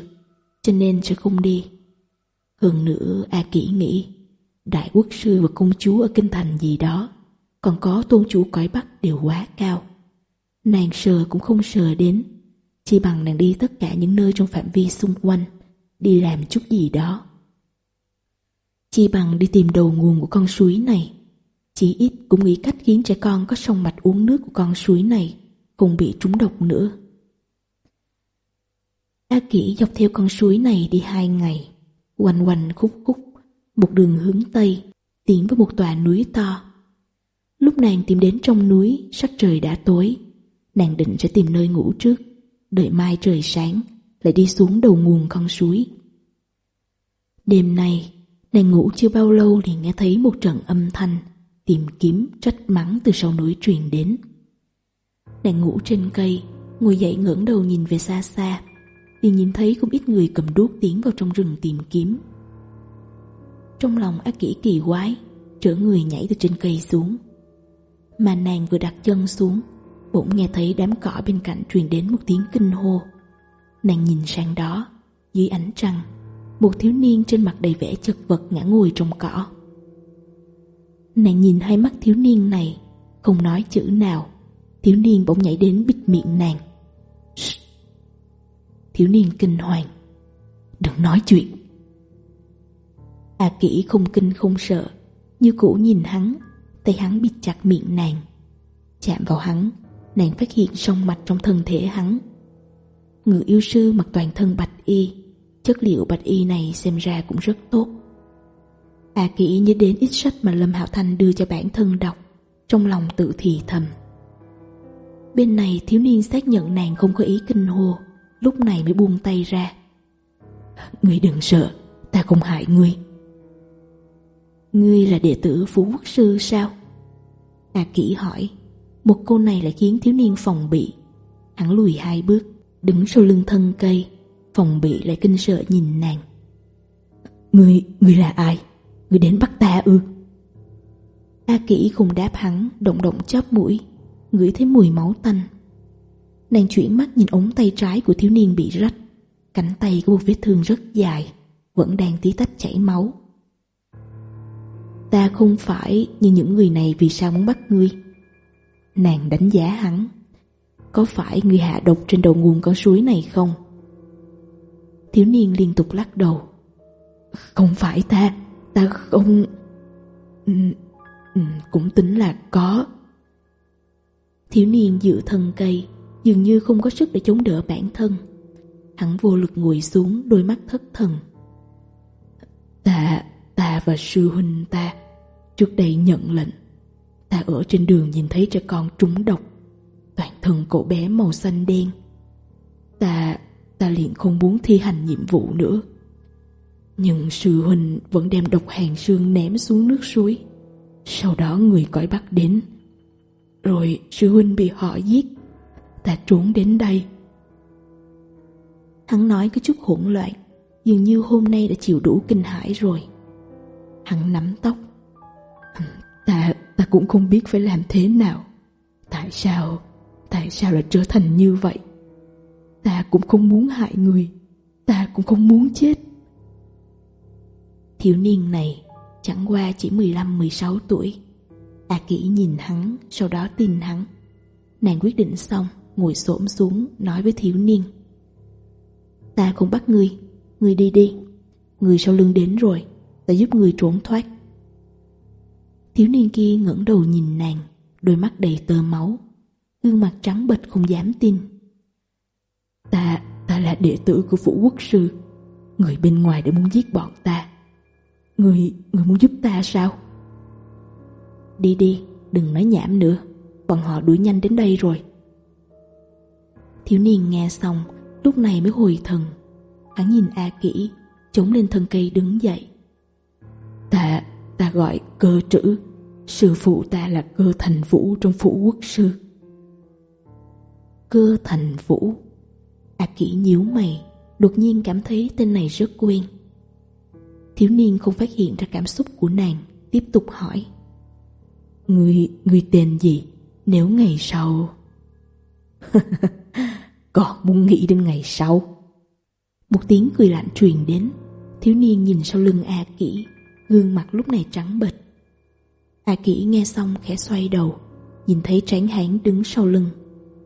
cho nên sẽ không đi. Hơn nữa A Kỷ nghĩ, đại quốc sư và công chúa ở kinh thành gì đó, còn có tôn chủ cõi Bắc đều quá cao. Nàng sờ cũng không sờ đến, chỉ bằng nàng đi tất cả những nơi trong phạm vi xung quanh, đi làm chút gì đó. chỉ bằng đi tìm đầu nguồn của con suối này, chỉ ít cũng nghĩ cách khiến trẻ con có sông mạch uống nước của con suối này cũng bị trúng độc nữa. A Kỷ dọc theo con suối này đi hai ngày, quanh quanh khúc khúc, một đường hướng Tây, tiến với một tòa núi to. Lúc nàng tìm đến trong núi, sắc trời đã tối, nàng định sẽ tìm nơi ngủ trước, đợi mai trời sáng, lại đi xuống đầu nguồn con suối. Đêm nay, nàng ngủ chưa bao lâu thì nghe thấy một trận âm thanh, tìm kiếm, trách mắng từ sau núi truyền đến. Nàng ngủ trên cây, Ngồi dậy ngẩng đầu nhìn về xa xa. Thì nhìn thấy không ít người cầm đuốc tiến vào trong rừng tìm kiếm. Trong lòng ác kỷ kỳ quái, Trở người nhảy từ trên cây xuống. Mà nàng vừa đặt chân xuống, Bỗng nghe thấy đám cỏ bên cạnh truyền đến một tiếng kinh hô. Nàng nhìn sang đó, Dưới ánh trăng, Một thiếu niên trên mặt đầy vẻ chật vật ngã ngồi trong cỏ. Nàng nhìn hai mắt thiếu niên này, Không nói chữ nào. Thiếu niên bỗng nhảy đến bịt miệng nàng. Thiếu niên kinh hoàng. Đừng nói chuyện. A à kỹ không kinh không sợ, Như cũ nhìn hắn, Tay hắn bịt chặt miệng nàng. Chạm vào hắn, Nàng phát hiện sông mạch trong thân thể hắn. Người yêu sư mặc toàn thân bạch y, Chất liệu bạch y này xem ra cũng rất tốt. A à kỹ nhớ đến ít sách mà Lâm Hạo Thanh đưa cho bản thân đọc, Trong lòng tự thì thầm. Bên này thiếu niên xác nhận nàng không có ý kinh hô Lúc này mới buông tay ra Ngươi đừng sợ Ta không hại ngươi Ngươi là đệ tử Phú Quốc Sư sao? Hà Kỷ hỏi Một câu này lại khiến thiếu niên phòng bị Hắn lùi hai bước Đứng sau lưng thân cây Phòng bị lại kinh sợ nhìn nàng Ngươi, ngươi là ai? Ngươi đến bắt ta ư? A Kỷ không đáp hắn Động động chóp mũi ngửi thấy mùi máu tanh. Nàng chuyển mắt nhìn ống tay trái của thiếu niên bị rách, cánh tay có một vết thương rất dài, vẫn đang tí tách chảy máu. Ta không phải như những người này vì sao muốn bắt ngươi. Nàng đánh giá hắn. Có phải người hạ độc trên đầu nguồn con suối này không? Thiếu niên liên tục lắc đầu. Không phải ta, ta không... Ừ, cũng tính là có Thiếu niên dựa thân cây Dường như không có sức để chống đỡ bản thân. Hắn vô lực ngồi xuống Đôi mắt thất thần. Ta, ta và sư huynh ta Trước đây nhận lệnh. Ta ở trên đường nhìn thấy trẻ con trúng độc. Toàn thân cậu bé màu xanh đen. Ta, ta liền không muốn thi hành nhiệm vụ nữa. Nhưng sư huynh vẫn đem độc hàng xương ném xuống nước suối. Sau đó người cõi bắt đến rồi sư huynh bị họ giết, ta trốn đến đây. Hắn nói có chút hỗn loạn, dường như hôm nay đã chịu đủ kinh hãi rồi. Hắn nắm tóc. Ta ta cũng không biết phải làm thế nào. Tại sao tại sao lại trở thành như vậy? Ta cũng không muốn hại người, ta cũng không muốn chết. Thiếu niên này chẳng qua chỉ 15-16 tuổi. A Kỷ nhìn hắn Sau đó tin hắn. Nàng quyết định xong Ngồi xổm xuống Nói với thiếu niên. Ta không bắt ngươi Ngươi đi đi. Người sau lưng đến rồi Ta giúp người trốn thoát. Thiếu niên kia ngẩng đầu nhìn nàng Đôi mắt đầy tơ máu. Gương mặt trắng bệch không dám tin. Ta, ta là đệ tử của Vũ Quốc Sư. Người bên ngoài đã muốn giết bọn ta. Người, người muốn giúp ta sao? Đi đi, đừng nói nhảm nữa Bọn họ đuổi nhanh đến đây rồi. Thiếu niên nghe xong Lúc này mới hồi thần. Hắn nhìn A kỹ Chống lên thân cây đứng dậy. Ta, ta gọi cơ trữ Sư phụ ta là cơ thành vũ Trong phủ quốc sư. Cơ thành vũ. A kỹ nhíu mày Đột nhiên cảm thấy tên này rất quen. Thiếu niên không phát hiện ra cảm xúc của nàng Tiếp tục hỏi. Người, người tên gì nếu ngày sau... Còn muốn nghĩ đến ngày sau. Một tiếng cười lạnh truyền đến, thiếu niên nhìn sau lưng A Kỷ, gương mặt lúc này trắng bệch. A Kỷ nghe xong khẽ xoay đầu, nhìn thấy tránh hán đứng sau lưng.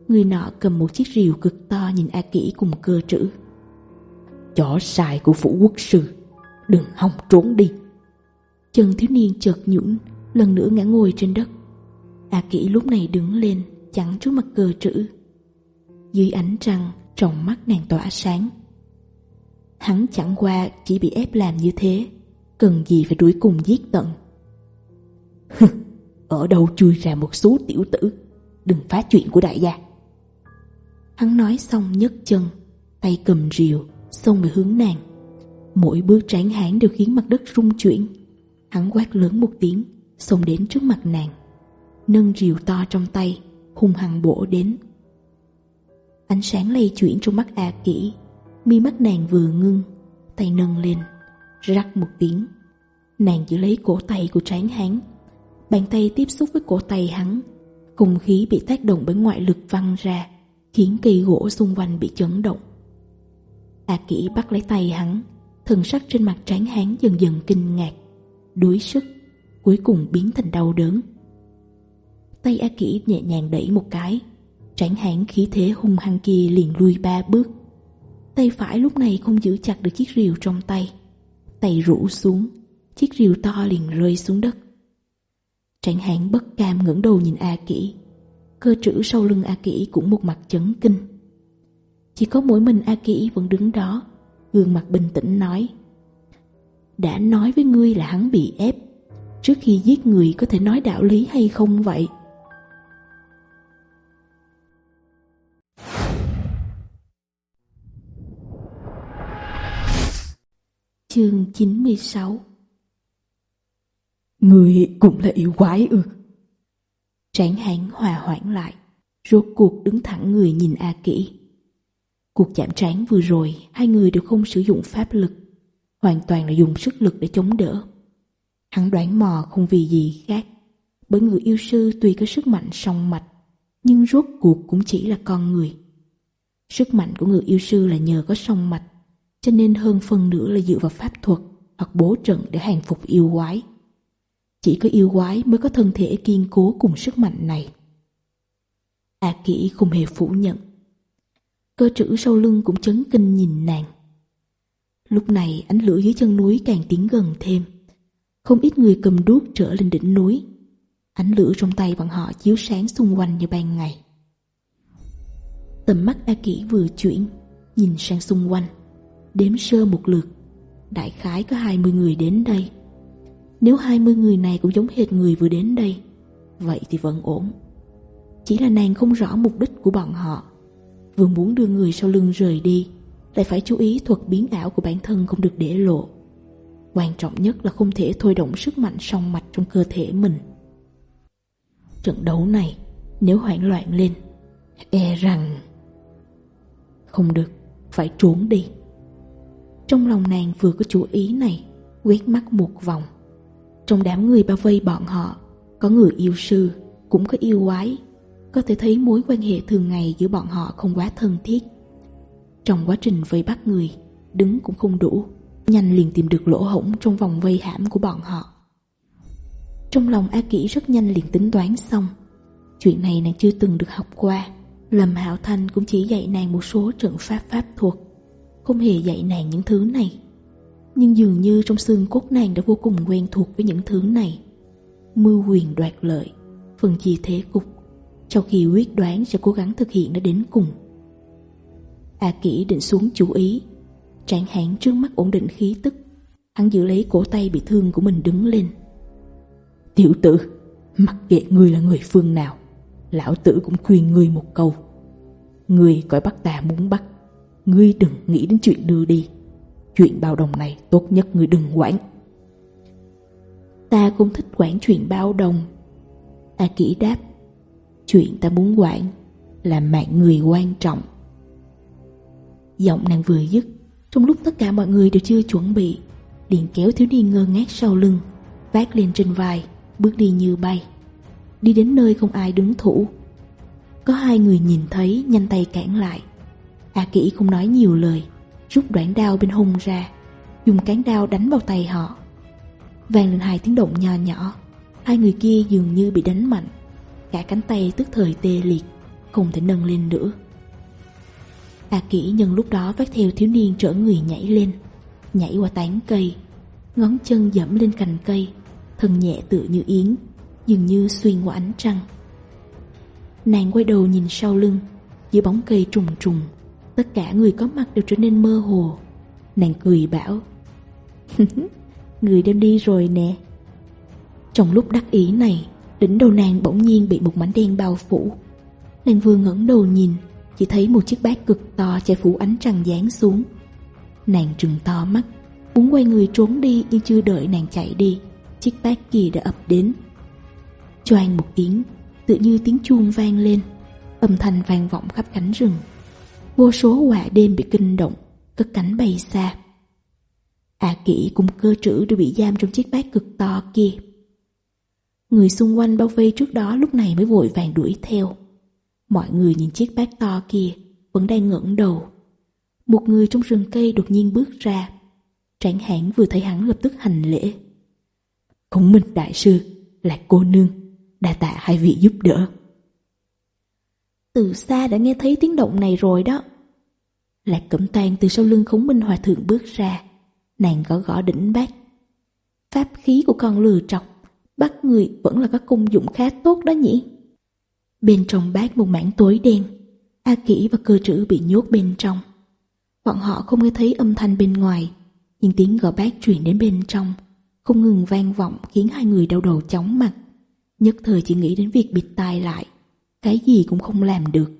Người nọ cầm một chiếc rìu cực to nhìn A Kỷ cùng cơ trữ. Chó sai của phủ quốc sư, đừng hòng trốn đi. Chân thiếu niên chợt nhũn lần nữa ngã ngồi trên đất. A Kỷ lúc này đứng lên, chẳng trước mặt cờ trữ. Dưới ánh trăng, trong mắt nàng tỏa sáng. Hắn chẳng qua chỉ bị ép làm như thế, cần gì phải đuổi cùng giết tận. ở đâu chui ra một số tiểu tử, đừng phá chuyện của đại gia. Hắn nói xong nhấc chân, tay cầm rìu, xông về hướng nàng. Mỗi bước tráng hán đều khiến mặt đất rung chuyển. Hắn quát lớn một tiếng, xông đến trước mặt nàng nâng rìu to trong tay hùng hằng bổ đến. Ánh sáng lây chuyển trong mắt a Kỷ, mi mắt nàng vừa ngưng tay nâng lên rắc một tiếng. Nàng giữ lấy cổ tay của tráng hán bàn tay tiếp xúc với cổ tay hắn cùng khí bị tác động bởi ngoại lực văng ra khiến cây gỗ xung quanh bị chấn động. A Kỷ bắt lấy tay hắn thần sắc trên mặt tráng hán dần dần kinh ngạc đuối sức cuối cùng biến thành đau đớn. Tay A Kỷ nhẹ nhàng đẩy một cái, tránh hãn khí thế hung hăng kia liền lui ba bước. Tay phải lúc này không giữ chặt được chiếc rìu trong tay. Tay rũ xuống, chiếc rìu to liền rơi xuống đất. tránh hãn bất cam ngẩng đầu nhìn A Kỷ. Cơ trữ sau lưng A Kỷ cũng một mặt chấn kinh. Chỉ có mỗi mình A Kỷ vẫn đứng đó, gương mặt bình tĩnh nói. Đã nói với ngươi là hắn bị ép, trước khi giết người có thể nói đạo lý hay không vậy Chương 96 Người cũng là yêu quái ư ừ. Tráng hán hòa hoãn lại Rốt cuộc đứng thẳng người nhìn A kỹ. Cuộc chạm trán vừa rồi Hai người đều không sử dụng pháp lực Hoàn toàn là dùng sức lực để chống đỡ Hắn đoán mò không vì gì khác. Bởi người yêu sư tuy có sức mạnh song mạch, Nhưng rốt cuộc cũng chỉ là con người. Sức mạnh của người yêu sư là nhờ có song mạch, Cho nên hơn phần nữa là dựa vào pháp thuật Hoặc bố trận để hàng phục yêu quái. Chỉ có yêu quái mới có thân thể kiên cố cùng sức mạnh này. A à Kỷ không hề phủ nhận. Cơ trữ sau lưng cũng chấn kinh nhìn nàng. Lúc này ánh lửa dưới chân núi càng tiến gần thêm. Không ít người cầm đuốc trở lên đỉnh núi. Ánh lửa trong tay bọn họ chiếu sáng xung quanh như ban ngày. Tầm mắt A Kỷ vừa chuyển, Nhìn sang xung quanh. Đếm sơ một lượt, Đại khái có 20 người đến đây. Nếu 20 người này cũng giống hệt người vừa đến đây, Vậy thì vẫn ổn. Chỉ là nàng không rõ mục đích của bọn họ. Vừa muốn đưa người sau lưng rời đi, Lại phải chú ý thuật biến ảo của bản thân không được để lộ. Quan trọng nhất là không thể thôi động sức mạnh song mạch trong cơ thể mình. Trận đấu này, nếu hoảng loạn lên, e rằng... Không được, phải trốn đi. Trong lòng nàng vừa có chủ ý này, quét mắt một vòng. Trong đám người bao vây bọn họ, có người yêu sư, cũng có yêu quái. Có thể thấy mối quan hệ thường ngày giữa bọn họ không quá thân thiết. Trong quá trình vây bắt người, đứng cũng không đủ nhanh liền tìm được lỗ hổng trong vòng vây hãm của bọn họ. Trong lòng A Kỷ rất nhanh liền tính toán xong. Chuyện này nàng chưa từng được học qua, Lâm Hạo Thanh cũng chỉ dạy nàng một số trận pháp pháp thuật, không hề dạy nàng những thứ này. Nhưng dường như trong xương cốt nàng đã vô cùng quen thuộc với những thứ này. Mưu quyền đoạt lợi, phần chi thế cục, sau khi quyết đoán sẽ cố gắng thực hiện nó đến cùng. A Kỷ định xuống chú ý Trạng hạn trước mắt ổn định khí tức. Hắn giữ lấy cổ tay bị thương của mình đứng lên. Tiểu tử, Mặc kệ ngươi là người phương nào, Lão tử cũng khuyên ngươi một câu. Ngươi cõi bắt ta muốn bắt, Ngươi đừng nghĩ đến chuyện đưa đi. Chuyện bao đồng này tốt nhất ngươi đừng quản. Ta không thích quản chuyện bao đồng. Ta kỹ đáp, Chuyện ta muốn quản Là mạng người quan trọng. Giọng nàng vừa dứt trong lúc tất cả mọi người đều chưa chuẩn bị, Liền kéo thiếu niên ngơ ngác sau lưng, Vác lên trên vai, Bước đi như bay. Đi đến nơi không ai đứng thủ. Có hai người nhìn thấy, nhanh tay cản lại. A à kỹ không nói nhiều lời, Rút đoạn đao bên hông ra, Dùng cán đao đánh vào tay họ. Vàng lên hai tiếng động nhỏ nhỏ, Hai người kia dường như bị đánh mạnh, Cả cánh tay tức thời tê liệt, Không thể nâng lên nữa. Bà kỹ nhân lúc đó vác theo thiếu niên trở người nhảy lên, Nhảy qua tán cây, Ngón chân dẫm lên cành cây, Thân nhẹ tựa như yến, Dường như xuyên qua ánh trăng. Nàng quay đầu nhìn sau lưng Giữa bóng cây trùng trùng, Tất cả người có mặt đều trở nên mơ hồ. Nàng cười bảo, Người đem đi rồi nè. Trong lúc đắc ý này, Đỉnh đầu nàng bỗng nhiên bị một mảnh đen bao phủ. Nàng vừa ngẩn đầu nhìn chỉ thấy một chiếc bát cực to che phủ ánh trăng dán xuống. Nàng trừng to mắt, muốn quay người trốn đi nhưng chưa đợi nàng chạy đi, chiếc bát kia đã ập đến. Choang một tiếng, tự như tiếng chuông vang lên, âm thanh vang vọng khắp cánh rừng. Vô số quả đêm bị kinh động, cất cánh bay xa. À kỷ cùng cơ trữ đều bị giam trong chiếc bát cực to kia. Người xung quanh bao vây trước đó lúc này mới vội vàng đuổi theo. Mọi người nhìn chiếc bát to kia, Vẫn đang ngẩng đầu. Một người trong rừng cây đột nhiên bước ra. Tráng hãng vừa thấy hắn lập tức hành lễ. Khổng minh đại sư, Lạc cô nương, Đa tạ hai vị giúp đỡ. Từ xa đã nghe thấy tiếng động này rồi đó. Lạc cẩm toàn từ sau lưng khổng minh hòa thượng bước ra. Nàng gõ gõ đỉnh bát. Pháp khí của con lừa trọc, Bắt người vẫn là có công dụng khá tốt đó nhỉ? Bên trong bát một mảng tối đen A Kỷ và cơ trữ bị nhốt bên trong. Bọn họ không nghe thấy âm thanh bên ngoài Nhưng tiếng gõ bát truyền đến bên trong Không ngừng vang vọng khiến hai người đau đầu chóng mặt. Nhất thời chỉ nghĩ đến việc bịt tai lại Cái gì cũng không làm được.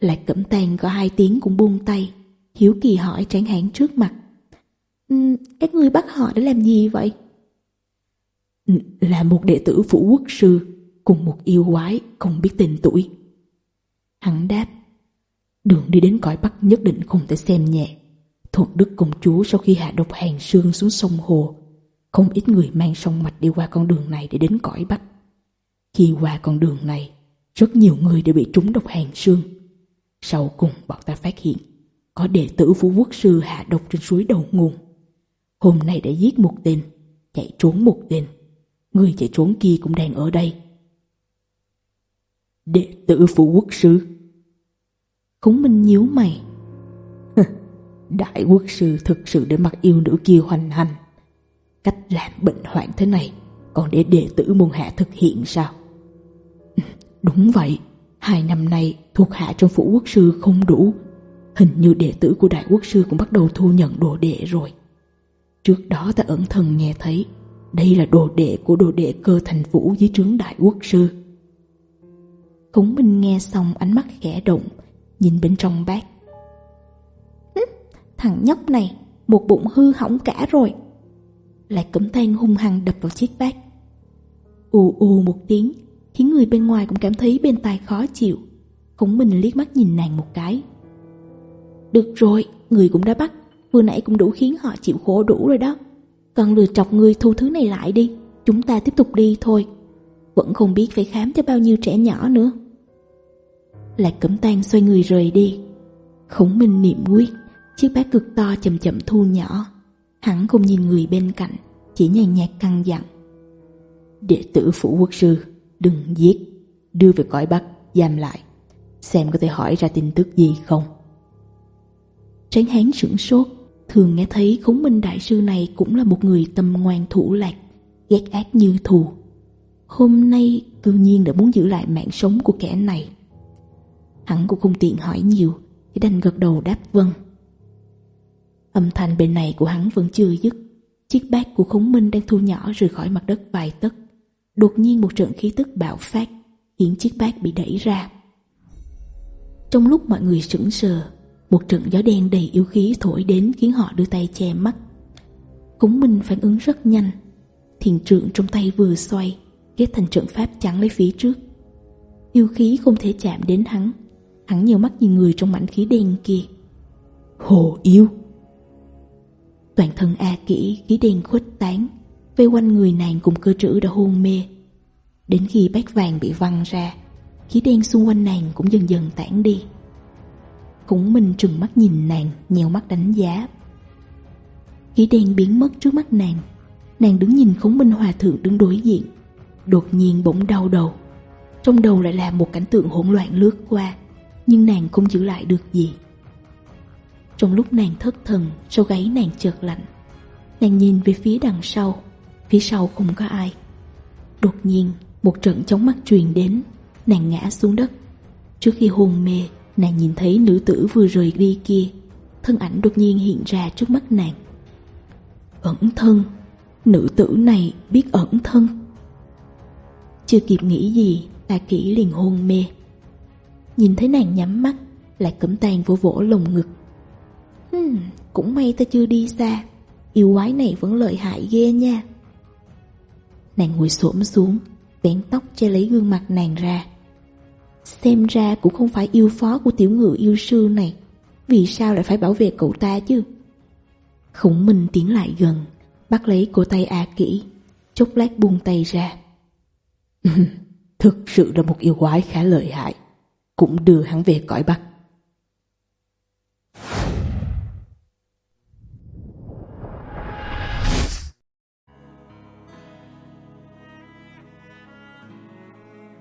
Lạc cẩm tàn có hai tiếng cũng buông tay Hiếu kỳ hỏi tráng hán trước mặt. Um, Các người bắt họ để làm gì vậy? Là một đệ tử phủ quốc sư cùng một yêu quái không biết tên tuổi. Hắn đáp, đường đi đến cõi Bắc nhất định không thể xem nhẹ. Thuận Đức Công Chúa sau khi hạ độc hàng xương xuống sông Hồ, không ít người mang sông mạch đi qua con đường này để đến cõi Bắc. Khi qua con đường này, rất nhiều người đều bị trúng độc hàng xương Sau cùng bọn ta phát hiện, có đệ tử Vũ Quốc Sư hạ độc trên suối đầu nguồn. Hôm nay đã giết một tên, chạy trốn một tên. Người chạy trốn kia cũng đang ở đây đệ tử phủ quốc sư. Khổng Minh nhíu mày. Đại quốc sư thực sự để mặc yêu nữ kia hoành hành. Cách làm bệnh hoạn thế này còn để đệ tử môn hạ thực hiện sao? Ừ, đúng vậy, hai năm nay thuộc hạ trong phủ quốc sư không đủ. Hình như đệ tử của đại quốc sư cũng bắt đầu thu nhận đồ đệ rồi. Trước đó ta ẩn thần nghe thấy, đây là đồ đệ của đồ đệ cơ thành vũ dưới trướng đại quốc sư. Khổng Minh nghe xong ánh mắt khẽ động, nhìn bên trong bát. Thằng nhóc này, một bụng hư hỏng cả rồi. Lại cấm than hung hăng đập vào chiếc bát. Ú ù một tiếng, khiến người bên ngoài cũng cảm thấy bên tai khó chịu. Khổng Minh liếc mắt nhìn nàng một cái. Được rồi, người cũng đã bắt, vừa nãy cũng đủ khiến họ chịu khổ đủ rồi đó. Còn lừa chọc người thu thứ này lại đi, chúng ta tiếp tục đi thôi. Vẫn không biết phải khám cho bao nhiêu trẻ nhỏ nữa. Lạc Cẩm Tan xoay người rời đi. Khổng Minh niệm quyết, Chiếc bát cực to chậm chậm thu nhỏ. Hắn không nhìn người bên cạnh, Chỉ nhàn nhạt căng dặn. Đệ tử phủ quốc sư, Đừng giết, Đưa về cõi bắc, giam lại. Xem có thể hỏi ra tin tức gì không? Tráng hán sửng sốt, Thường nghe thấy khống minh đại sư này Cũng là một người tâm ngoan thủ lạc, Ghét ác như thù. Hôm nay tự nhiên đã muốn giữ lại mạng sống của kẻ này. Hắn cũng không tiện hỏi nhiều, Chỉ đành gật đầu đáp vâng. Âm thanh bên này của hắn vẫn chưa dứt. Chiếc bát của khống minh đang thu nhỏ rời khỏi mặt đất vài tấc. Đột nhiên một trận khí tức bạo phát, Khiến chiếc bát bị đẩy ra. Trong lúc mọi người sững sờ, Một trận gió đen đầy yêu khí thổi đến Khiến họ đưa tay che mắt. Khống minh phản ứng rất nhanh. Thiền trượng trong tay vừa xoay ghét thành trận pháp chắn lấy phía trước. Yêu khí không thể chạm đến hắn, hắn nhiều mắt nhìn người trong mảnh khí đen kia. Hồ yêu! Toàn thân A kỹ khí đen khuếch tán, vây quanh người nàng cùng cơ trữ đã hôn mê. Đến khi bát vàng bị văng ra, khí đen xung quanh nàng cũng dần dần tản đi. Cũng minh trừng mắt nhìn nàng, nhèo mắt đánh giá. Khí đen biến mất trước mắt nàng, nàng đứng nhìn khống minh hòa thượng đứng đối diện đột nhiên bỗng đau đầu. Trong đầu lại là một cảnh tượng hỗn loạn lướt qua, nhưng nàng không giữ lại được gì. Trong lúc nàng thất thần, sau gáy nàng chợt lạnh. Nàng nhìn về phía đằng sau, phía sau không có ai. Đột nhiên, một trận chóng mắt truyền đến, nàng ngã xuống đất. Trước khi hôn mê, nàng nhìn thấy nữ tử vừa rời đi kia, thân ảnh đột nhiên hiện ra trước mắt nàng. Ẩn thân, nữ tử này biết ẩn thân. Chưa kịp nghĩ gì Tạ kỹ liền hôn mê. Nhìn thấy nàng nhắm mắt Lại cấm tàn vỗ vỗ lồng ngực. Hmm, Cũng may ta chưa đi xa Yêu quái này vẫn lợi hại ghê nha. Nàng ngồi xổm xuống Vén tóc che lấy gương mặt nàng ra. Xem ra cũng không phải yêu phó của tiểu ngựa yêu sư này Vì sao lại phải bảo vệ cậu ta chứ? Khổng Minh tiến lại gần Bắt lấy cổ tay A à Kỷ Chốc lát buông tay ra. Ừ, thực sự là một yêu quái khá lợi hại Cũng đưa hắn về cõi Bắc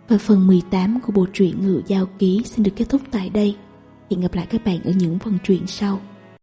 Và phần 18 của bộ truyện Ngự Giao Ký xin được kết thúc tại đây. Hẹn gặp lại các bạn ở những phần truyện sau.